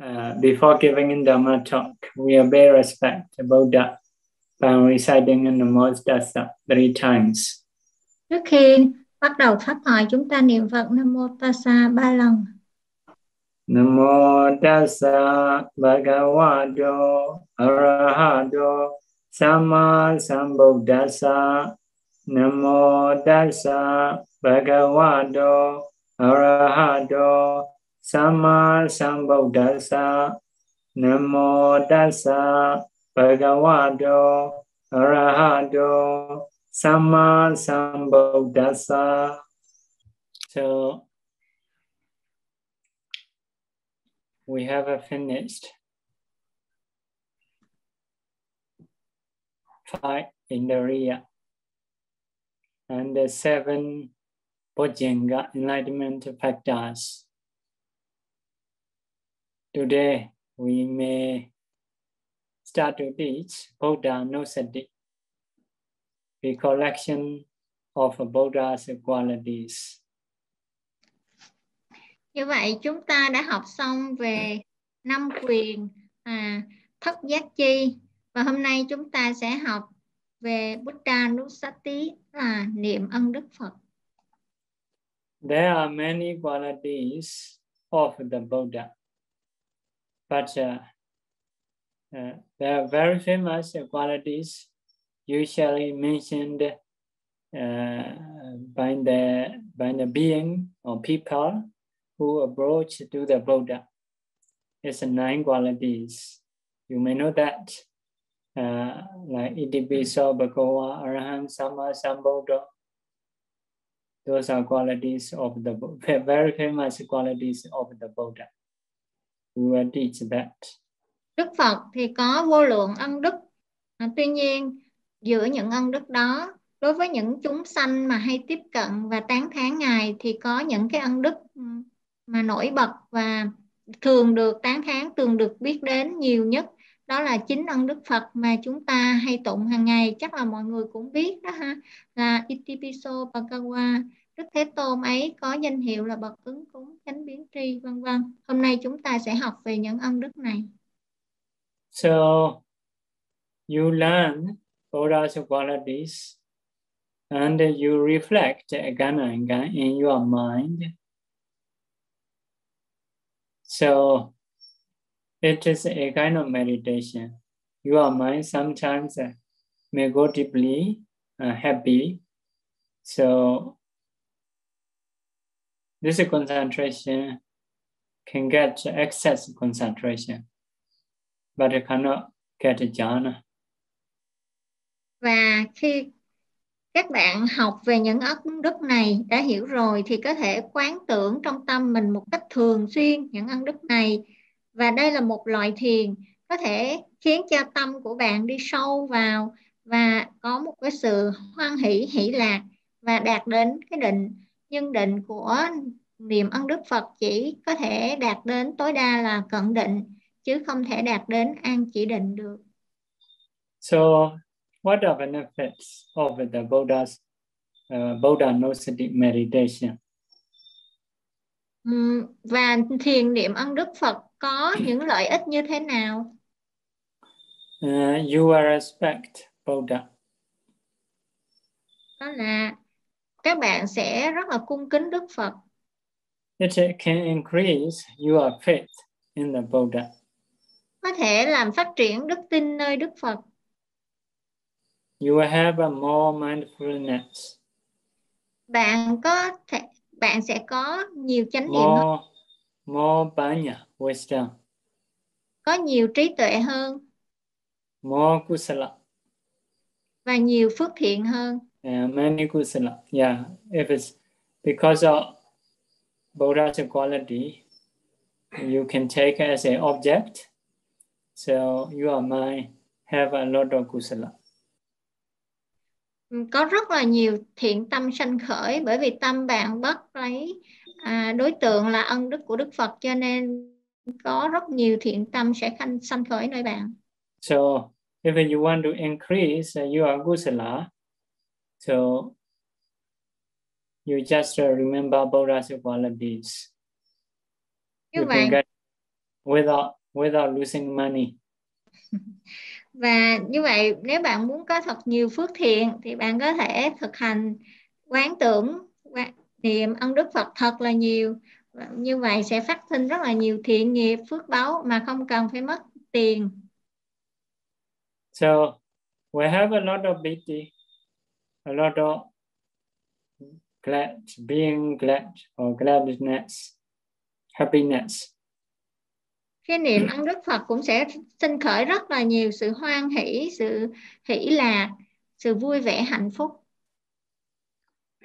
uh, before giving in Dhamma talk, we obey respect to Buddha by reciting Namo Tassa three times. Trước khi bắt đầu pháp thoại, chúng ta niệm Phật Nam Mô Tassa ba lần. Namo Tassa Bhagavato Arahato Sama Sambuddhassa Namo Tassa Bhagavato Arahato Sama Sambuddhassa Namo Tassa Bhagavato Arahato Sama Sambuddhassa So we have finished five Indriya and the seven Bojjhanga enlightenment factors. Today we may start to teach Buddha Nusati, the collection of Buddha's qualities. Như vậy chúng ta đã học xong về năm quyền à, thất giác chi và hôm nay chúng ta sẽ học về Buddha Nusati là niệm ân đức Phật. There are many qualities of the Buddha, but uh, uh, there are very famous qualities usually mentioned uh, by the by the being or people who approach to the Buddha. It's nine qualities. You may know that, uh, like Itipiso, Bhagawa, Arahant, Sama, Sambuddha. Those are qualities of the very famous qualities of the Buddha. What is that. Đức Phật thì có vô lượng ân đức. À, tuy nhiên, giữa những ân đức đó, đối với những chúng sanh mà hay tiếp cận và tán thán Ngài thì có những cái ân đức ừ, mà nổi bật và thường được tán thán thường được biết đến nhiều nhất đó là chính ân đức Phật mà chúng ta hay tụng hàng ngày chắc là mọi người cũng biết đó ha là Itipiso Bhagawa Đức Thế Tôn ấy có danh hiệu là bậc ứng cúng chánh biến tri vân vân hôm nay chúng ta sẽ học về những ân đức này so you learn Buddha's qualities and you reflect again and again in your mind So it is a kind of meditation. Your mind sometimes may go deeply uh, happy. So this concentration can get excess concentration, but it cannot get jhana. Và khi các bạn học về những ân đức này đã hiểu rồi thì có thể quán tưởng trong tâm mình một cách thường xuyên những ân đức này và đây là một loại thiền có thể khiến cho tâm của bạn đi sâu vào và có một cái sự hoan hỷ hỷ lạc và đạt đến cái định nhưng định của niệm ân đức Phật chỉ có thể đạt đến tối đa là cận định chứ không thể đạt đến an chỉ định được. So what are benefits of the Buddha's uh, Buddha Nosati meditation? và thiền niệm ân đức Phật có những lợi ích như thế nào? Uh, you will respect Buddha. Đó là các bạn sẽ rất là cung kính Đức Phật. It can increase your faith in the Buddha. Có thể làm phát triển đức tin nơi Đức Phật. You will have a more mindfulness. Bạn có thể bạn sẽ có nhiều chánh niệm hơn. More banya, wisdom. Có nhiều trí tuệ hơn. More kusala. Và nhiều phước thiện hơn. Yeah, many kusala. Yeah, if it's because of Buddha's quality, you can take as an object. So your mind have a lot of kusala có rất là nhiều thiện tâm sanh khởi bởi vì tâm bạn bắt lấy à, đối tượng là ân đức của Đức Phật cho nên có rất nhiều thiện tâm sẽ khanh sanh khởi nơi bạn. So if you want to increase your kusala, so you just remember Buddha's qualities. Như you vậy, get without without losing money. Và như vậy nếu bạn muốn có thật nhiều phước thiện thì bạn có thể thực hành quán tưởng niệm ân đức Phật thật là nhiều. Như vậy sẽ phát sinh rất là nhiều thiện nghiệp phước báu mà không cần phải mất tiền. So we have a lot of pity, a lot of glad, being glad or gladness, happiness. Khi niệm ân đức Phật cũng sẽ sinh khởi rất là nhiều sự hoan hỷ, sự hỷ lạc, sự vui vẻ hạnh phúc.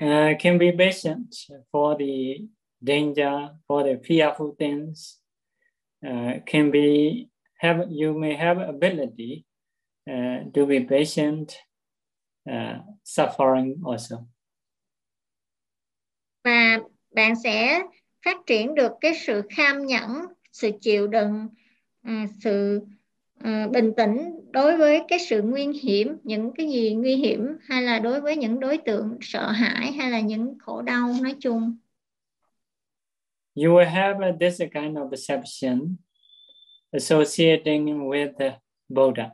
Uh, can be patient for the danger, for the fearful things. Uh, can be have you may have ability uh, to be patient, uh, suffering also. Và bạn sẽ phát triển được cái sự kham nhẫn, sự chịu đựng, uh, sự uh, bình tĩnh đối với cái sự nguy hiểm, những cái gì nguy hiểm hay là đối với những đối tượng sợ hãi hay là những khổ đau nói chung. You will have this kind of perception associating with the Buddha.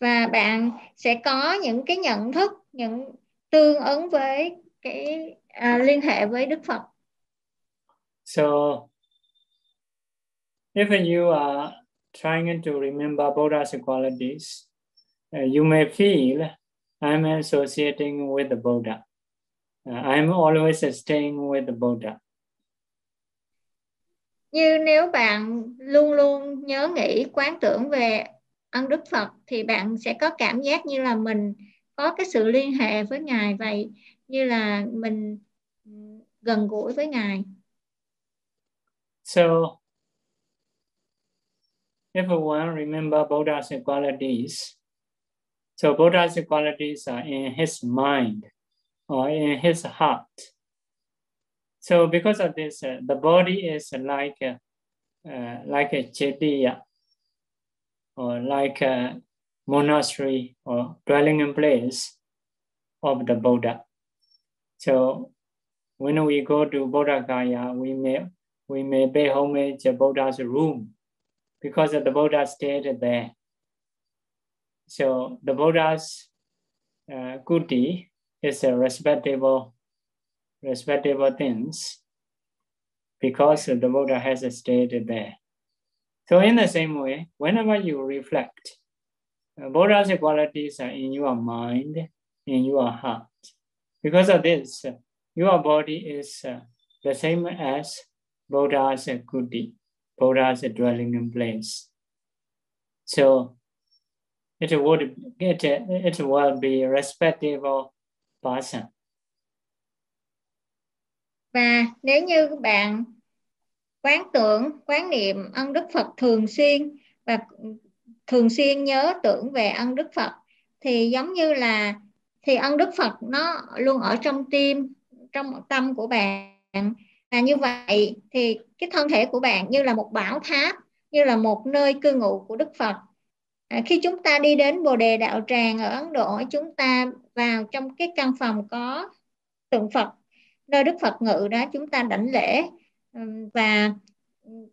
Và bạn sẽ có những cái nhận thức, những tương ứng với cái à, liên hệ với Đức Phật. So if you are trying to remember Buddha's qualities, uh, you may feel I'm associating with the Buddha. Uh, I'm always staying with the Buddha. Như nếu bạn luôn luôn nhớ nghĩ quán tưởng về ân đức Phật thì bạn sẽ có cảm giác như là mình có cái sự liên hệ với Ngài vậy, như là mình ừ, gần gũi với Ngài. So everyone remember Buddha's qualities, so Buddha's qualities are in his mind or in his heart. So because of this, uh, the body is like a, uh, like a chediya, or like a monastery or dwelling in place of the Buddha. So when we go to Buddha Gaya, we may we may pay homage to Buddha's room because the Buddha stayed there. So the Buddha's uh, kuti is a respectable respectable things because the Buddha has stayed there. So in the same way, whenever you reflect, uh, Buddha's qualities are in your mind, in your heart. Because of this, your body is uh, the same as Buddha's kuti, Buddha's dwelling in place. So it would it, it will be respectable person. Và nếu như bạn quán tưởng, quán niệm ân đức Phật thường xuyên. Và thường xuyên nhớ tưởng về ân đức Phật. Thì giống như là thì ân đức Phật nó luôn ở trong tim, trong tâm của bạn. Và như vậy thì cái thân thể của bạn như là một bảo tháp, như là một nơi cư ngụ của Đức Phật. À, khi chúng ta đi đến Bồ Đề Đạo Tràng ở Ấn Độ, chúng ta vào trong cái căn phòng có tượng Phật. Nơi Đức Phật ngự đó chúng ta đảnh lễ và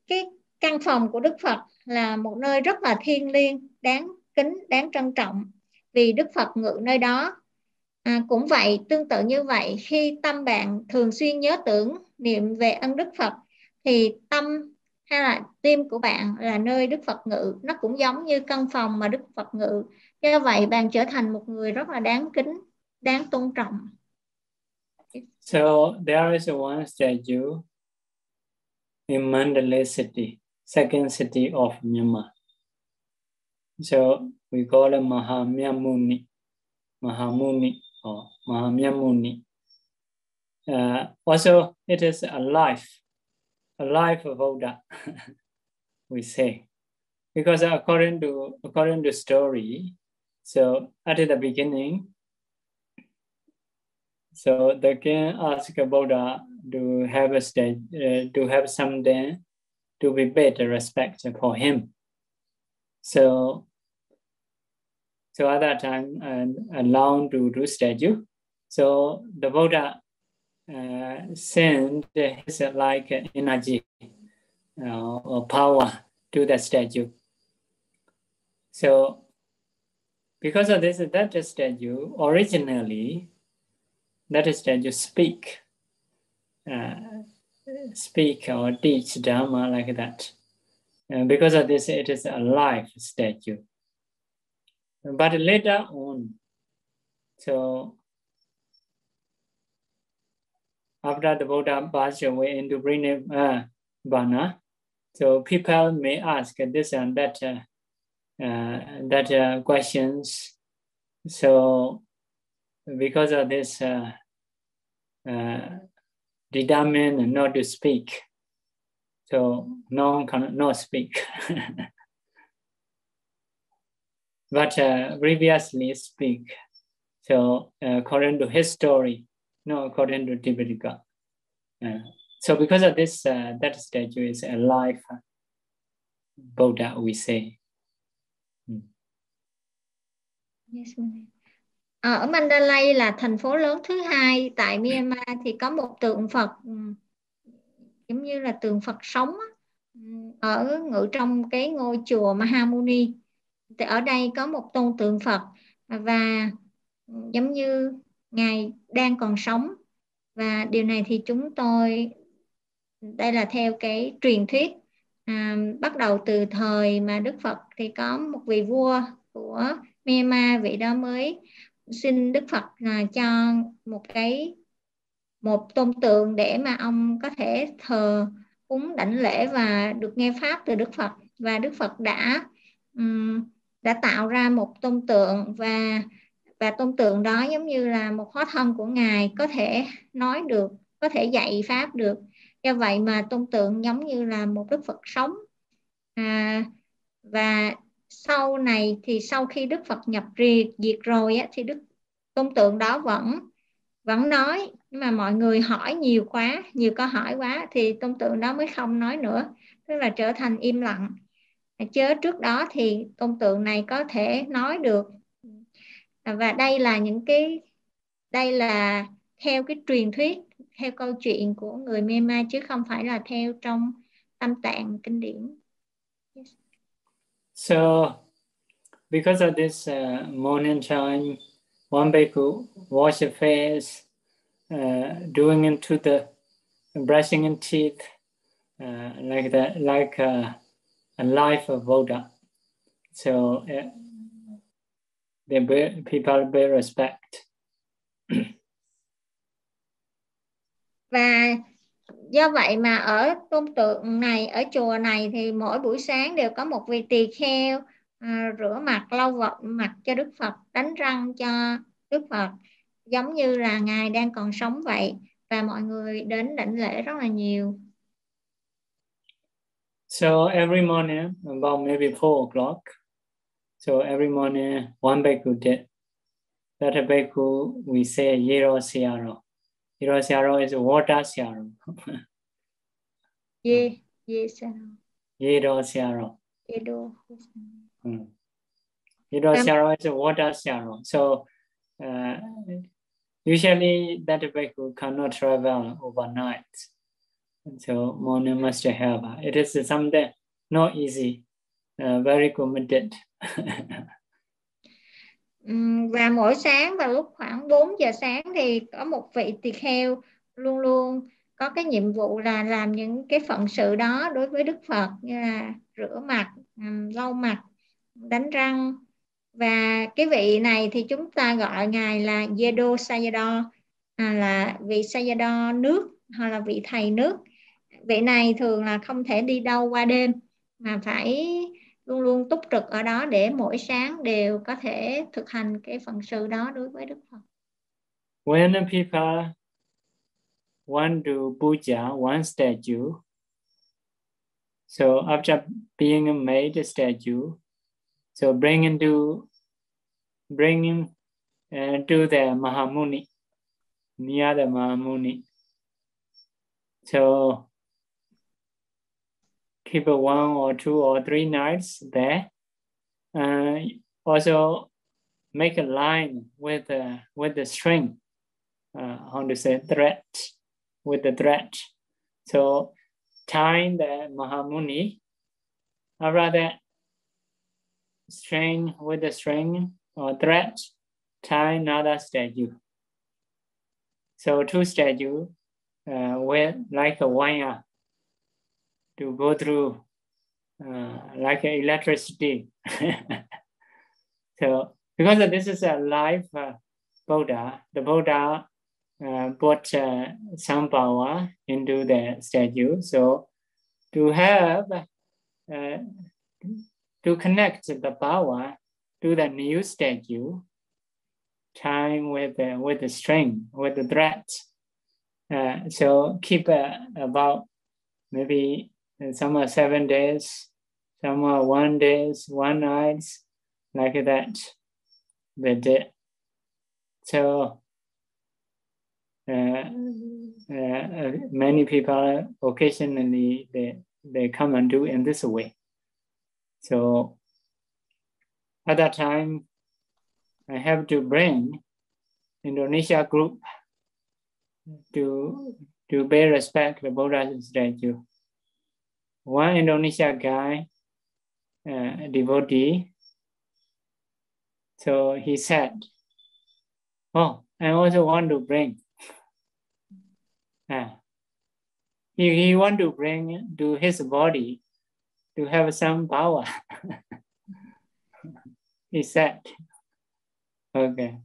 cái căn phòng của Đức Phật là một nơi rất là thiêng liêng đáng kính đáng trân trọng vì Đức Phật ngự nơi đó. À, cũng vậy tương tự như vậy khi tâm bạn thường xuyên nhớ tưởng niệm về ân Đức Phật thì tâm hay là tim của bạn là nơi Đức Phật ngự. Nó cũng giống như căn phòng mà Đức Phật ngự. Do vậy bạn trở thành một người rất là đáng kính đáng tôn trọng. So there is one you in Mandalay city, second city of Myanmar. So we call it Mahamyamuni, Mahamuni or Mahamyamuni. Uh, also, it is a life, a life of Buddha, we say. Because according to according to story, so at the beginning, so the king asked Buddha to have a stage, uh, to have something to be better respect for him. So, so at that time, uh, allowed to do statue. So the Buddha uh, sent his like energy uh, or power to the statue. So because of this, that statue originally, that is that you speak, uh, speak or teach Dharma like that. And because of this, it is a life statue. But later on, so after the Buddha passed away into Nirvana, uh, so people may ask this and that uh, uh, that uh, questions. So because of this, uh, uh, determined not to speak. So no one cannot not speak. but uh, previously speak. So uh, according to his story, no according to Tibetica. Uh, so because of this, uh, that statue is a alive Buddha, we say. Ờ, Ờ, ở Mandalay là thành phố lớn thứ hai tại Myanmar thì có một tượng Phật ừ, giống như là tượng Phật sống ừ, ở ngự trong cái ngôi chùa Mahamuni. Thì ở đây có một tôn tượng Phật và ừ, giống như ngài đang còn sống và điều này thì chúng tôi đây là theo cái truyền thuyết à, bắt đầu từ thời mà Đức Phật thì có một vị vua của Myanmar vị đó mới xin Đức Phật là cho một cái một tôn tượng để mà ông có thể thờ cúng đảnh lễ và được nghe pháp từ Đức Phật. Và Đức Phật đã um, đã tạo ra một tôn tượng và và tôn tượng đó giống như là một hóa thân của ngài có thể nói được có thể dạy pháp được. Do vậy mà tôn tượng giống như là một đức phật sống. À, và sau này thì sau khi đức phật nhập diệt, diệt rồi á, thì đức tôn tượng đó vẫn vẫn nói. Nhưng mà mọi người hỏi nhiều quá nhiều câu hỏi quá thì tôn tượng đó mới không nói nữa. Tức là trở thành im lặng. Chớ trước đó thì tôn tượng này có thể nói được. Và đây là những cái đây là theo cái truyền thuyết theo câu chuyện của người Myanmar chứ không phải là theo trong tâm tạng kinh điển. So because of this uh, morning time, one bhikkhu wash the face, uh, doing into the brushing in teeth, uh, like that, like uh, a life of Buddha. So uh, the people pay respect. Do vậy mà ở tôn tượng này ở chùa này thì mỗi buổi sáng đều có một vị tỳ kheo à, rửa mặt lau vật mặt cho Đức Phật đánh răng cho Đức Phật giống như là ngài đang còn sống vậy và mọi người đến đảnh lễ rất là nhiều. So every morning about maybe 4 o'clock, so every morning one bhikkhu did. That bhikkhu we say yero siaro. Hiroshiaro is water Shiaro. Ye, ye Shiaro. Yedo Shiaro. Yedo. Mm. Yedo Shiaro is water Shiaro. So uh, usually that vehicle cannot travel overnight. So morning must have. It is something not easy, uh, very committed. và mỗi sáng vào lúc khoảng 4 giờ sáng thì có một vị tỳ kheo luôn luôn có cái nhiệm vụ là làm những cái phận sự đó đối với Đức Phật như là rửa mặt, lau mặt, đánh răng. Và cái vị này thì chúng ta gọi ngài là Yedo Sayadaw à, là vị Sayadaw nước hoặc là vị thầy nước. Vị này thường là không thể đi đâu qua đêm mà phải luôn luôn túc trực ở đó để mỗi sáng đều có thể thực hành cái phần sự đó đối với Đức Phật. When people want to puja one statue, so after being made a statue, so bring into bring him uh, to the Mahamuni, near the Mahamuni. So keep one or two or three nights there. Uh, also make a line with the, with the string, uh, how to say thread, with the thread. So tying the Mahamuni, or rather string with the string or thread, tie another statue. So two statue uh, with like a wire to go through uh, like electricity. so because this is a live uh, Buddha, the Buddha uh, put uh, some power into the statue. So to have uh, to connect the power to the new statue, tying with the, with the string, with the thread. Uh, so keep uh, about maybe some are seven days, some are one days, one nights, like that. But uh, so uh, uh, many people occasionally they, they come and do in this way. So at that time, I have to bring Indonesia group to to pay respect the Buddha's statue. One Indonesia guy, uh, devotee, so he said, "Oh, I also want to bring." Uh, he, he want to bring to his body to have some power. he said, okay.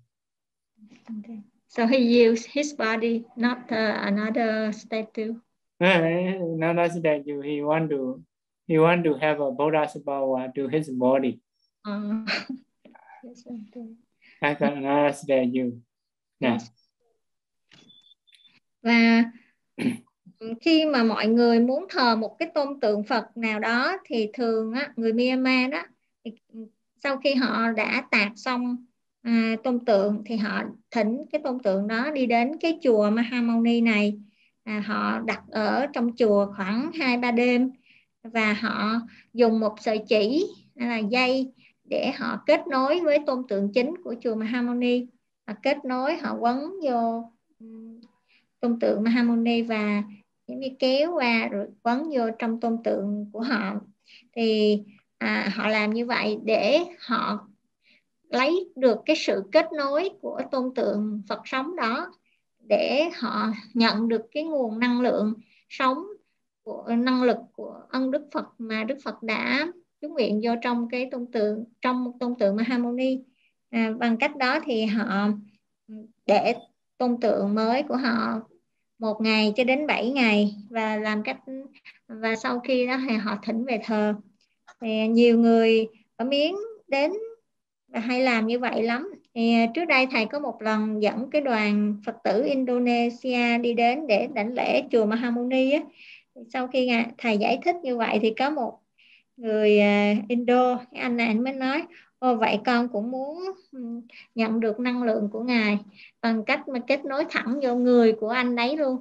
Okay. So he used his body, not uh, another statue. another statue. He want to he want to have a Buddha's power to his body. Uh. Like another statue. Yeah. Yes. Và khi mà mọi người muốn thờ một cái tôn tượng Phật nào đó thì thường á, người Myanmar đó thì sau khi họ đã tạc xong à, tôn tượng thì họ thỉnh cái tôn tượng đó đi đến cái chùa Mahamoni này à, họ đặt ở trong chùa khoảng 2 3 đêm và họ dùng một sợi chỉ hay là dây để họ kết nối với tôn tượng chính của chùa Mahamoni họ kết nối họ quấn vô tôn tượng Mahamoni và giống như kéo qua rồi quấn vô trong tôn tượng của họ. Thì à, họ làm như vậy để họ lấy được cái sự kết nối của tôn tượng Phật sống đó để họ nhận được cái nguồn năng lượng sống của năng lực của ân Đức Phật mà Đức Phật đã chú nguyện vô trong cái tôn tượng trong một tôn tượng Mahamoni à, bằng cách đó thì họ để tôn tượng mới của họ một ngày cho đến 7 ngày và làm cách và sau khi đó thì họ thỉnh về thờ. Thì nhiều người ở miếng đến và hay làm như vậy lắm thì à, trước đây thầy có một lần dẫn cái đoàn Phật tử Indonesia đi đến để đảnh lễ chùa Mahamuni á. sau khi thầy giải thích như vậy thì có một người à, Indo anh này anh mới nói Ồ, vậy con cũng muốn nhận được năng lượng của ngài bằng cách mà kết nối thẳng vô người của anh ấy luôn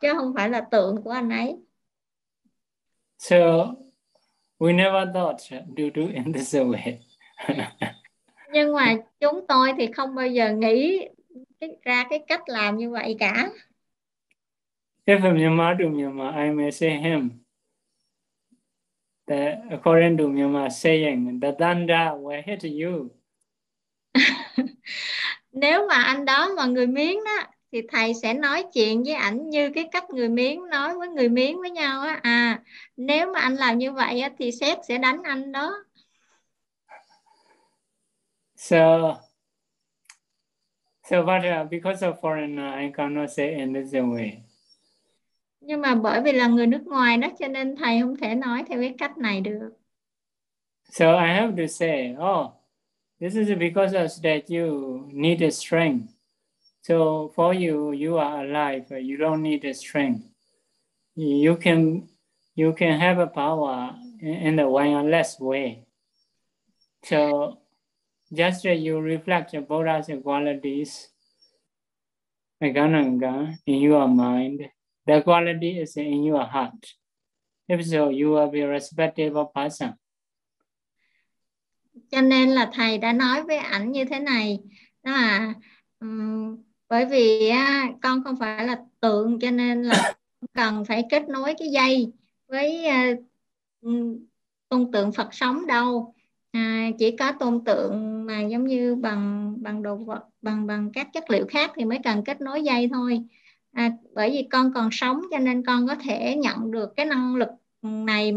chứ không phải là tượng của anh ấy. So we never thought to do in this way. Nhưng mà chúng tôi thì không bao giờ nghĩ ra cái cách làm như vậy cả. If Myanmar to Myanmar, I may say him that according to Myanmar saying, the thunder will hit you. Nếu mà anh đó mà người miếng đó thì thầy sẽ nói chuyện với ảnh như cái cách người miếng nói với người miếng với nhau á à nếu mà anh làm như vậy á, thì sếp sẽ đánh anh đó so so but uh, because of foreigner I cannot say in this way nhưng mà bởi vì là người nước ngoài đó cho nên thầy không thể nói theo cái cách này được so I have to say oh this is because of that you need a strength So for you, you are alive. You don't need the strength. You can you can have a power in the wireless way. So just that you reflect the Buddha's qualities in your mind. The quality is in your heart. If so, you will be a respectable person. Cho nên là thầy đã nói với ảnh như thế này, đó là um, bởi vì á, con không phải là tượng cho nên là cần phải kết nối cái dây với uh, tôn tượng Phật sống đâu à, chỉ có tôn tượng mà giống như bằng bằng đồ vật bằng bằng các chất liệu khác thì mới cần kết nối dây thôi à, bởi vì con còn sống cho nên con có thể nhận được cái năng lực này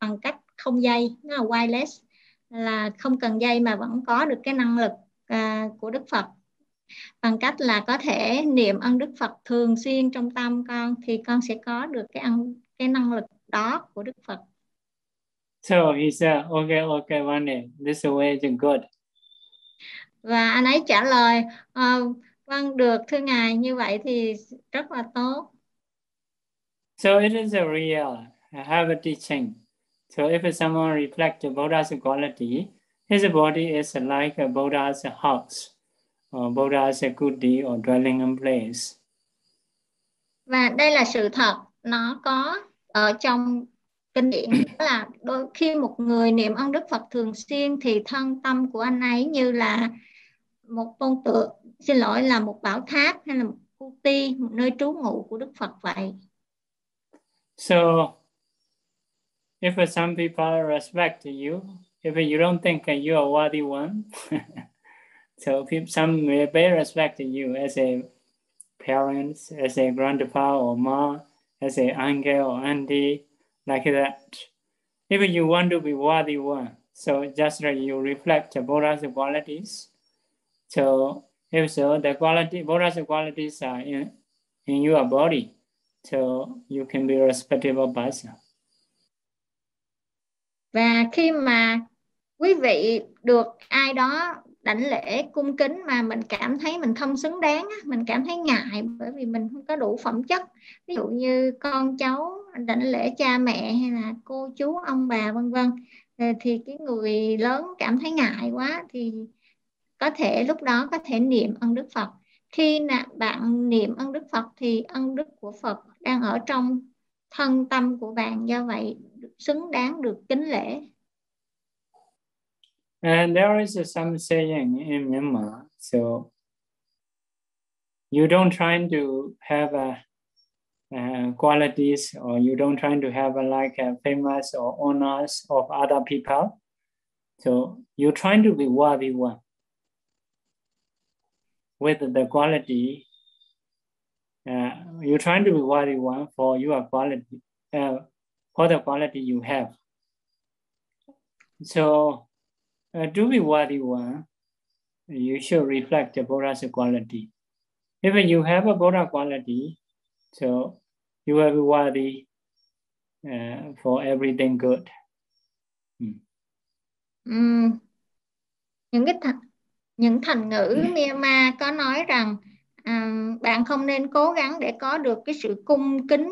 bằng cách không dây nó là wireless là không cần dây mà vẫn có được cái năng lực à, của Đức Phật bằng cách là có thể niệm ân Đức Phật thường xuyên trong tâm con thì con sẽ có được cái ăn cái năng lực đó của Đức Phật. So he said, okay, okay, one day, this way is good. Và anh ấy trả lời, uh, vâng được thưa ngài như vậy thì rất là tốt. So it is a real have a teaching. So if someone reflects the Buddha's quality, his body is like a Buddha's house, or Buddha's kuti or dwelling in place. Và đây là sự thật, nó có ở trong kinh điển là đôi khi một người niệm ơn Đức Phật thường xuyên thì thân tâm của anh ấy như là một tôn tượng, xin lỗi là một bảo tháp hay là một kuti, một nơi trú ngụ của Đức Phật vậy. So if some people respect you, if you don't think you are worthy one, so some may respect you as a parents, as a grandpa or mom, as a uncle or auntie, like that. If you want to be worthy one, so just like you reflect the Buddha's qualities. So if so, the quality Buddha's qualities are in, in your body, so you can be a respectable person. Và khi mà quý vị được ai đó đảnh lễ, cung kính mà mình cảm thấy mình không xứng đáng mình cảm thấy ngại bởi vì mình không có đủ phẩm chất. Ví dụ như con cháu đảnh lễ cha mẹ hay là cô chú, ông bà, vân vân ờ, thì cái người lớn cảm thấy ngại quá thì có thể lúc đó có thể niệm ân đức phật. Khi bạn niệm ân đức phật thì ân đức của phật đang ở trong thân tâm của bạn, do vậy xứng đáng được kính lễ. And there is some saying in Myanmar, so you don't try to have a, uh, qualities or you don't try to have a, like a famous or honors of other people. So you're trying to be worthy one with the quality. Uh, you're trying to be worthy one for your quality, uh, for the quality you have. So uh, to be worthy one, you should reflect the Buddha's quality. If you have a Buddha quality, so you will be worthy uh, for everything good. Mm. Mm. Những cái thành những thành ngữ Myanmar có nói rằng à, bạn không nên cố gắng để có được cái sự cung kính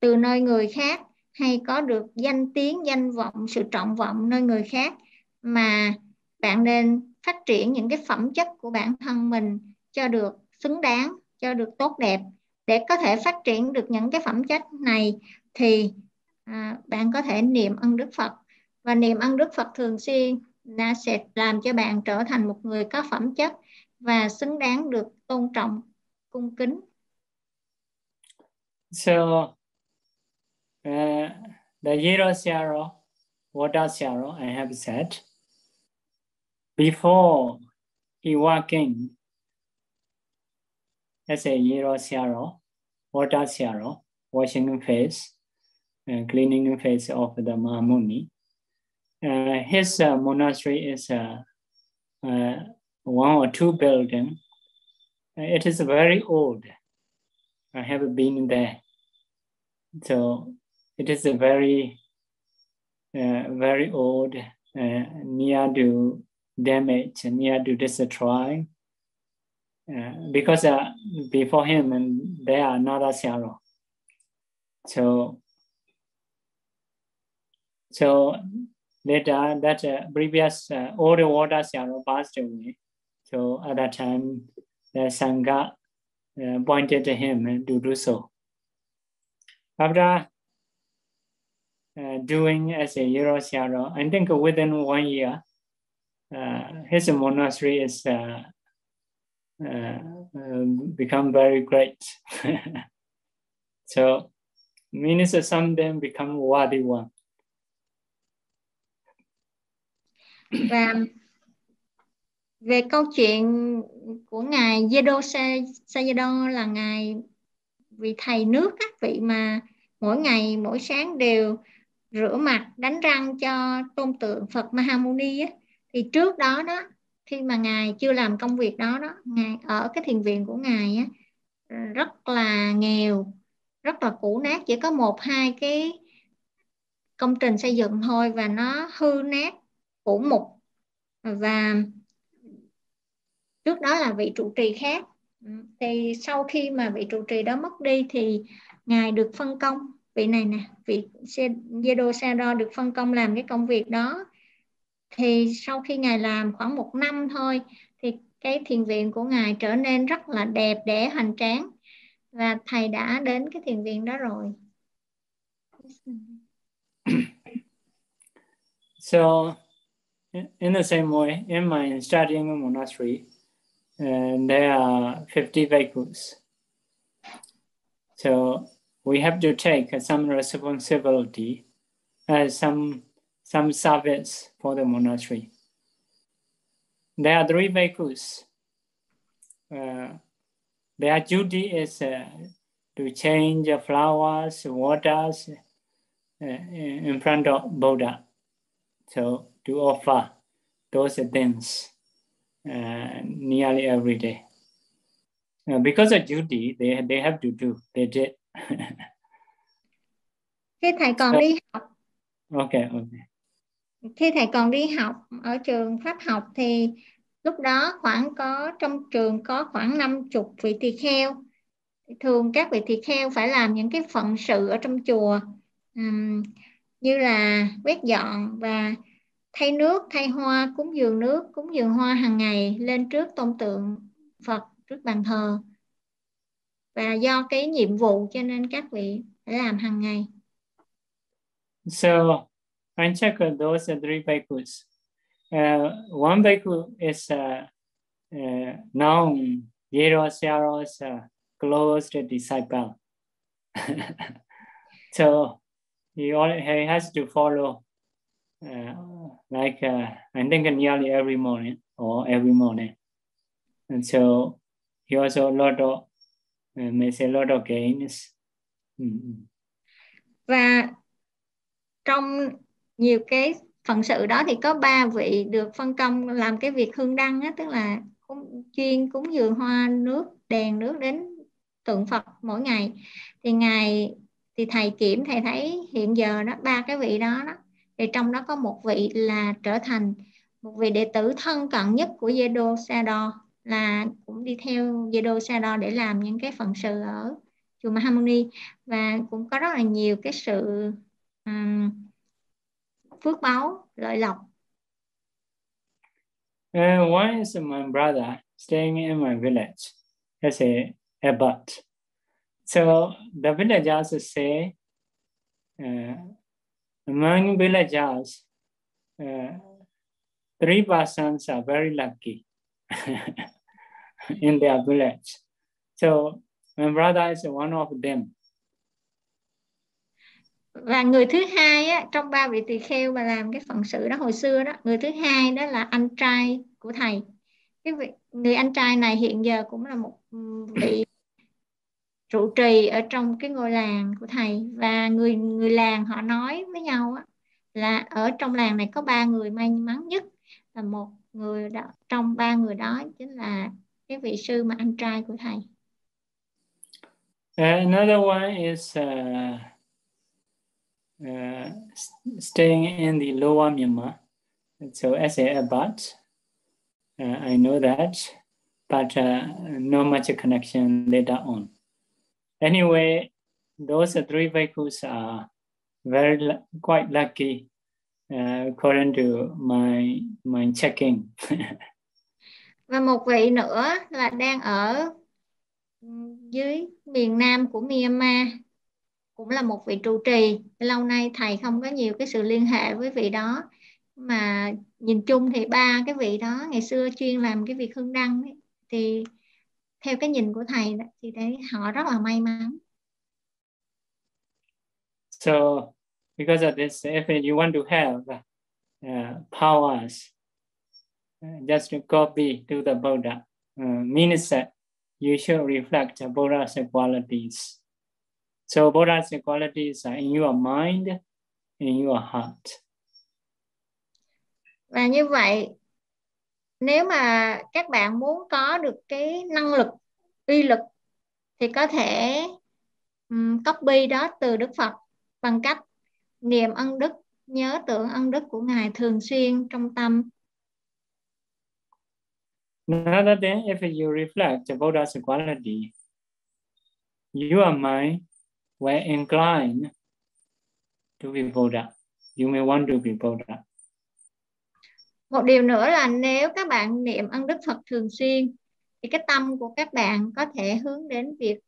từ nơi người khác hay có được danh tiếng danh vọng sự trọng vọng nơi người khác mà bạn nên phát triển những cái phẩm chất của bản thân mình cho được xứng đáng cho được tốt đẹp. Để có thể phát triển được những cái phẩm chất này thì à, bạn có thể niệm ân đức phật. Và niệm ân đức phật thường xuyên là sẽ làm cho bạn trở thành một người có phẩm chất và xứng đáng được tôn trọng cung kính. So uh, the Yero Siaro, Water Siaro, I have said. Before he walking as a yero siaro, water siaro, washing face, uh, cleaning face of the Mahamuni. Uh, his uh, monastery is uh, uh, one or two building. It is very old. I have been there. So it is a very, uh, very old, near to damage near to destroy. Uh, because uh, before him and there are another Xiao. So, so later that uh, previous uh, older water Xiao passed away. So at that time, the Sangha uh, pointed to him to do so. After uh, doing as a Euro Xiao, I think within one year, uh, his monastery is uh, uh, um, become very great. so means some of them become worthy one. và về câu chuyện của ngài Yedo Sayado là ngài vị thầy nước các vị mà mỗi ngày mỗi sáng đều rửa mặt đánh răng cho tôn tượng Phật Mahamuni á, thì trước đó đó khi mà ngài chưa làm công việc đó đó ngài ở cái thiền viện của ngài á, rất là nghèo rất là cũ nát chỉ có một hai cái công trình xây dựng thôi và nó hư nát cũ mục. Và trước đó là vị trụ trì khác. Thì sau khi mà vị trụ trì đó mất đi thì ngài được phân công. Vị này nè vị Yedo Sado được phân công làm cái công việc đó thì sau khi ngài làm khoảng một năm thôi thì cái thiền viện của ngài trở nên rất là đẹp đẽ hoành tráng. Và thầy đã đến cái thiền viện đó rồi. So in the same way in my studying monastery and there are 50 vehicles so we have to take some responsibility uh, some some service for the monastery there are three vehicles uh, Their duty is uh, to change flowers, waters uh, in front of Buddha. So to offer those things uh, nearly every day. Because of duty, they, they have to do. They did. Khi thầy còn so, đi học. Okay, okay. Khi thầy còn đi học ở trường Pháp học thì lúc đó khoảng có trong trường có khoảng 50 vị tỳ kheo thường các vị tỳ kheo phải làm những cái phận sự ở trong chùa um, như là quét dọn và thay nước thay hoa cúng dường nước cúng dường hoa hàng ngày lên trước tôn tượng Phật trước bàn thờ và do cái nhiệm vụ cho nên các vị phải làm hàng ngày. So I those those three bhikkhus. Uh, one bhikkhu is uh, uh, known Yero Searo's uh, close disciple. so he, all, he has to follow uh, like uh, I think nearly every morning or every morning. And so he also a lot of uh, makes a lot of gains. Mm-hmm. Và trong nhiều cái phận sự đó thì có ba vị được phân công làm cái việc hương đăng á, tức là cúng, chuyên cúng dường hoa nước đèn nước đến tượng Phật mỗi ngày. Thì ngày thì thầy kiểm thầy thấy hiện giờ đó ba cái vị đó đó thì trong đó có một vị là trở thành một vị đệ tử thân cận nhất của Yedo Sado là cũng đi theo Yedo Sado để làm những cái phận sự ở chùa Mahamuni. Và cũng có rất là nhiều cái sự um, phước lợi lộc Uh, one is my brother staying in my village as a abbot. So the villagers say, uh, among villagers, uh, three persons are very lucky in their village. So my brother is one of them. Và người thứ hai á, trong ba vị tỳ kheo mà làm cái phận sự đó hồi xưa đó người thứ hai đó là anh trai của thầy. Cái vị người anh trai này hiện giờ cũng là một ừ, vị trụ trì ở trong cái ngôi làng của thầy. Và người người làng họ nói với nhau á, là ở trong làng này có ba người may mắn nhất. Là một người đó, trong ba người đó chính là cái vị sư mà anh trai của thầy. Another one is uh, uh, staying in the lower Myanmar. So as a but, uh, I know that, but uh, no much connection later on. Anyway, those three vehicles are very quite lucky uh, according to my my checking. Và một vị nữa là đang ở dưới miền Nam của Myanmar cũng là một vị trụ trì. Lâu nay thầy không có nhiều cái sự liên hệ với vị đó. Mà nhìn chung thì ba cái vị đó ngày xưa chuyên làm cái việc hương đăng ấy, thì theo cái nhìn của thầy thì thấy họ rất là may mắn. So because of this, if you want to have uh, powers, uh, just to copy to the Buddha, uh, means that you should reflect Buddha's qualities. So Buddha's qualities are in your mind, in your heart. Và như vậy, nếu mà các bạn muốn có được cái năng lực, uy lực thì có thể um, copy đó từ Đức Phật bằng cách niệm ân đức, nhớ tưởng ân đức của Ngài thường xuyên trong tâm. Another thing, if you reflect the Buddha's quality, your mind will incline to be Buddha. You may want to be Buddha. Một điều nữa là nếu các bạn niệm ân đức Phật thường xuyên thì cái tâm của các bạn có thể hướng đến việc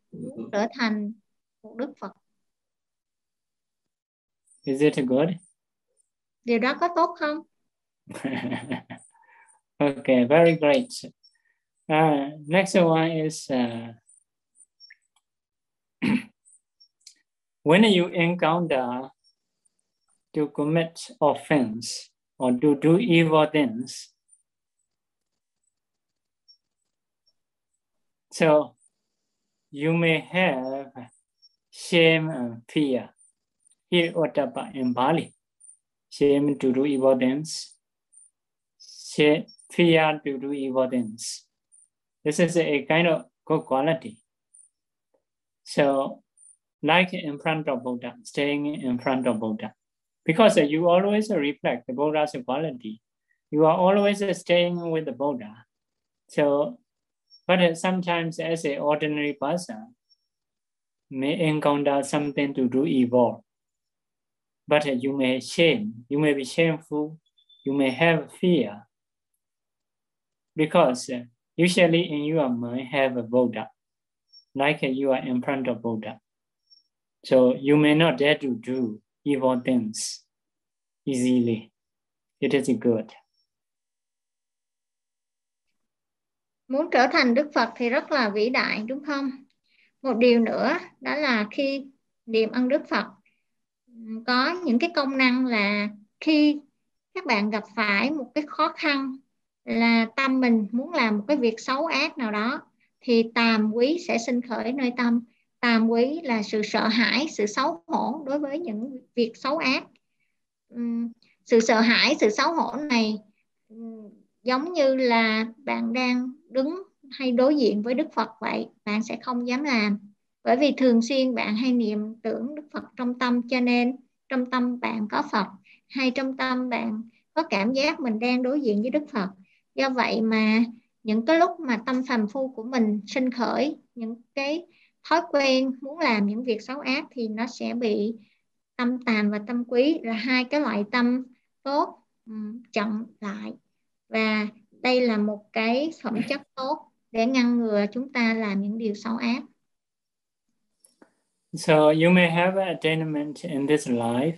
trở thành một đức Phật. Is it good? Điều đó có tốt không? okay, very great. Uh, next one is uh, when you encounter to commit offense or to do evil things, so you may have shame and fear. Here, Ottapa in Bali, shame to do evil things, shame, fear to do evil things. This is a kind of good quality. So, like in front of Buddha, staying in front of Buddha, because you always reflect the Buddha's quality. You are always staying with the Buddha. So, but sometimes as an ordinary person, may encounter something to do evil. But you may shame, you may be shameful, you may have fear. Because usually in your mind have a Buddha, like you are in front of Buddha. So, you may not dare to do evil things easily. It is good. Muốn trở thành Đức Phật thì rất là vĩ đại, đúng không? Một điều nữa đó là khi niệm ân Đức Phật, có những cái công năng là khi các bạn gặp phải một cái khó khăn là tâm mình muốn làm một cái việc xấu ác nào đó, thì tàm quý sẽ sinh khởi nơi tâm tàm quý là sự sợ hãi, sự xấu hổ đối với những việc xấu ác. Sự sợ hãi, sự xấu hổ này giống như là bạn đang đứng hay đối diện với Đức Phật vậy, bạn sẽ không dám làm. Bởi vì thường xuyên bạn hay niệm tưởng Đức Phật trong tâm, cho nên trong tâm bạn có Phật hay trong tâm bạn có cảm giác mình đang đối diện với Đức Phật. Do vậy mà những cái lúc mà tâm phàm phu của mình sinh khởi, những cái thói quen muốn làm những việc xấu ác thì nó sẽ bị tâm tàn và tâm quý là hai cái loại tâm tốt um, chặn lại và đây là một cái phẩm chất tốt để ngăn ngừa chúng ta làm những điều xấu ác. So you may have attainment in this life.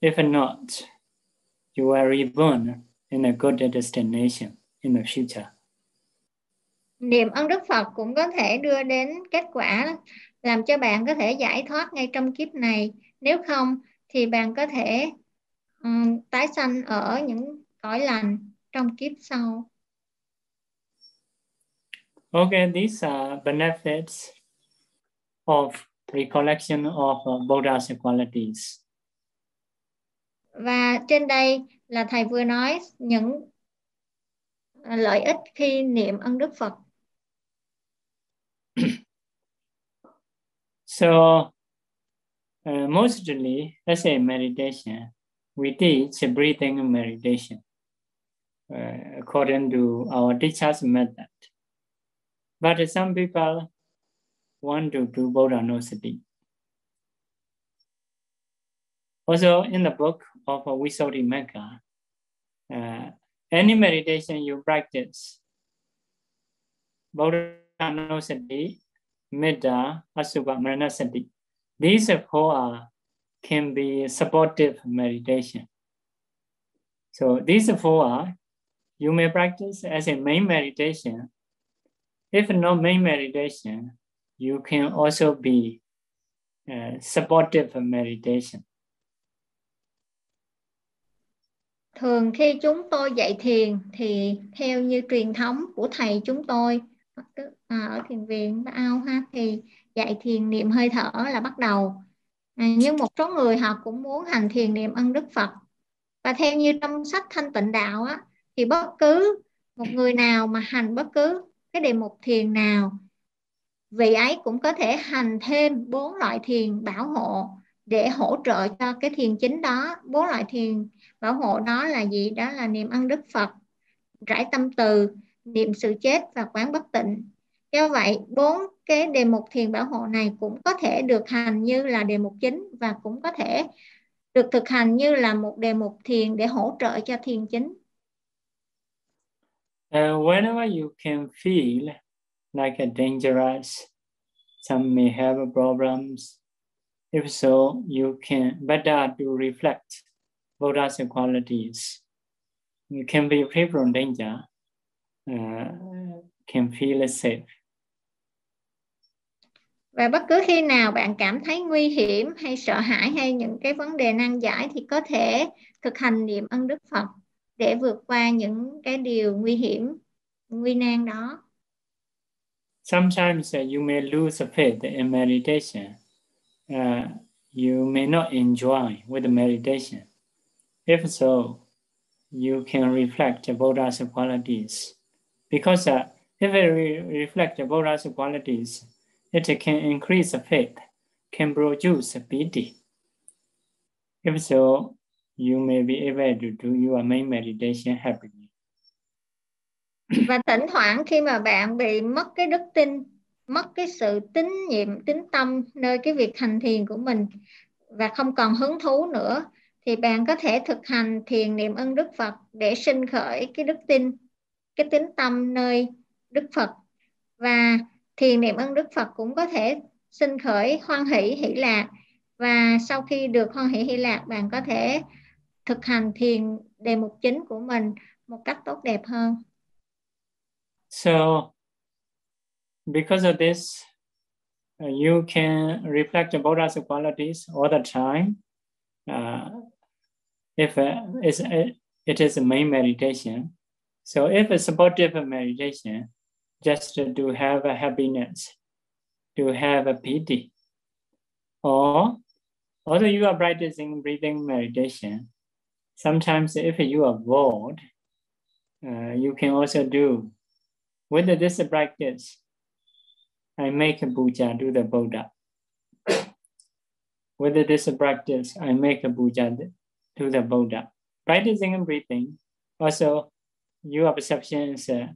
If not, you are reborn in a good destination in the future. Niệm ơn Đức Phật cũng có thể đưa đến kết quả làm cho bạn có thể giải thoát ngay trong kiếp này. Nếu không thì bạn có thể um, tái sanh ở những cõi lành trong kiếp sau. Okay, these are benefits of recollection of Buddha's qualities. Và trên đây là thầy vừa nói những lợi ích khi niệm ân đức Phật. So, uh, mostly, let's say meditation, we teach breathing meditation uh, according to our teacher's method. But some people want to do Buddha Also, in the book of Visuddhimagga, uh, any meditation you practice, Buddha Nosati, Metta, Asubha, Maranasati, these four are, can be supportive meditation. So these four are, you may practice as a main meditation. If not main meditation, you can also be uh, supportive meditation. Thường khi chúng tôi dạy thiền thì theo như truyền thống của thầy chúng tôi à, ở thiền viện Ao ha thì dạy thiền niệm hơi thở là bắt đầu. À, nhưng một số người họ cũng muốn hành thiền niệm ân đức Phật. Và theo như trong sách Thanh Tịnh Đạo á thì bất cứ một người nào mà hành bất cứ cái đề mục thiền nào vị ấy cũng có thể hành thêm bốn loại thiền bảo hộ để hỗ trợ cho cái thiền chính đó bốn loại thiền bảo hộ đó là gì đó là niệm ân đức phật rải tâm từ niệm sự chết và quán bất tịnh do vậy bốn cái đề mục thiền bảo hộ này cũng có thể được hành như là đề mục chính và cũng có thể được thực hành như là một đề mục thiền để hỗ trợ cho thiền chính Uh, whenever you can feel like a dangerous, some may have problems. If so, you can better to reflect Buddha's qualities. You can be free from danger, uh, can feel safe. Và bất cứ khi nào bạn cảm thấy nguy hiểm hay sợ hãi hay những cái vấn đề nan giải thì có thể thực hành niệm ân đức Phật để vượt qua những cái điều nguy hiểm nguy nan đó. Sometimes uh, you may lose faith in meditation. Uh, you may not enjoy with the meditation. If so you can reflect Buddha's qualities because uh, if you re reflect the Buddha's qualities it can increase faith can produce pity if so you may be able to do your main meditation happily. Và thỉnh thoảng khi mà bạn bị mất cái đức tin, mất cái sự tín nhiệm, tín tâm nơi cái việc hành thiền của mình và không còn hứng thú nữa thì bạn có thể thực hành thiền niệm ân Đức Phật để sinh khởi cái đức tin, cái tính tâm nơi Đức Phật và thiền niệm ân Đức Phật cũng có thể sinh khởi hoan hỷ hỷ lạc và sau khi được hoan hỷ hỷ lạc bạn có thể thực hành thiền đề mục chính của mình một cách tốt đẹp hơn. So because of this uh, you can reflect the Buddha's qualities all the time. Uh, if uh, it's, uh, it is a main meditation. So if it's supportive meditation, just to have a happiness, to have a pity. Or although you are practicing breathing meditation, Sometimes if you are bored, uh, you can also do with this practice. I make a puja to the Buddha. With this practice, I make a puja to the Buddha. Practicing breathing, also your perception is uh,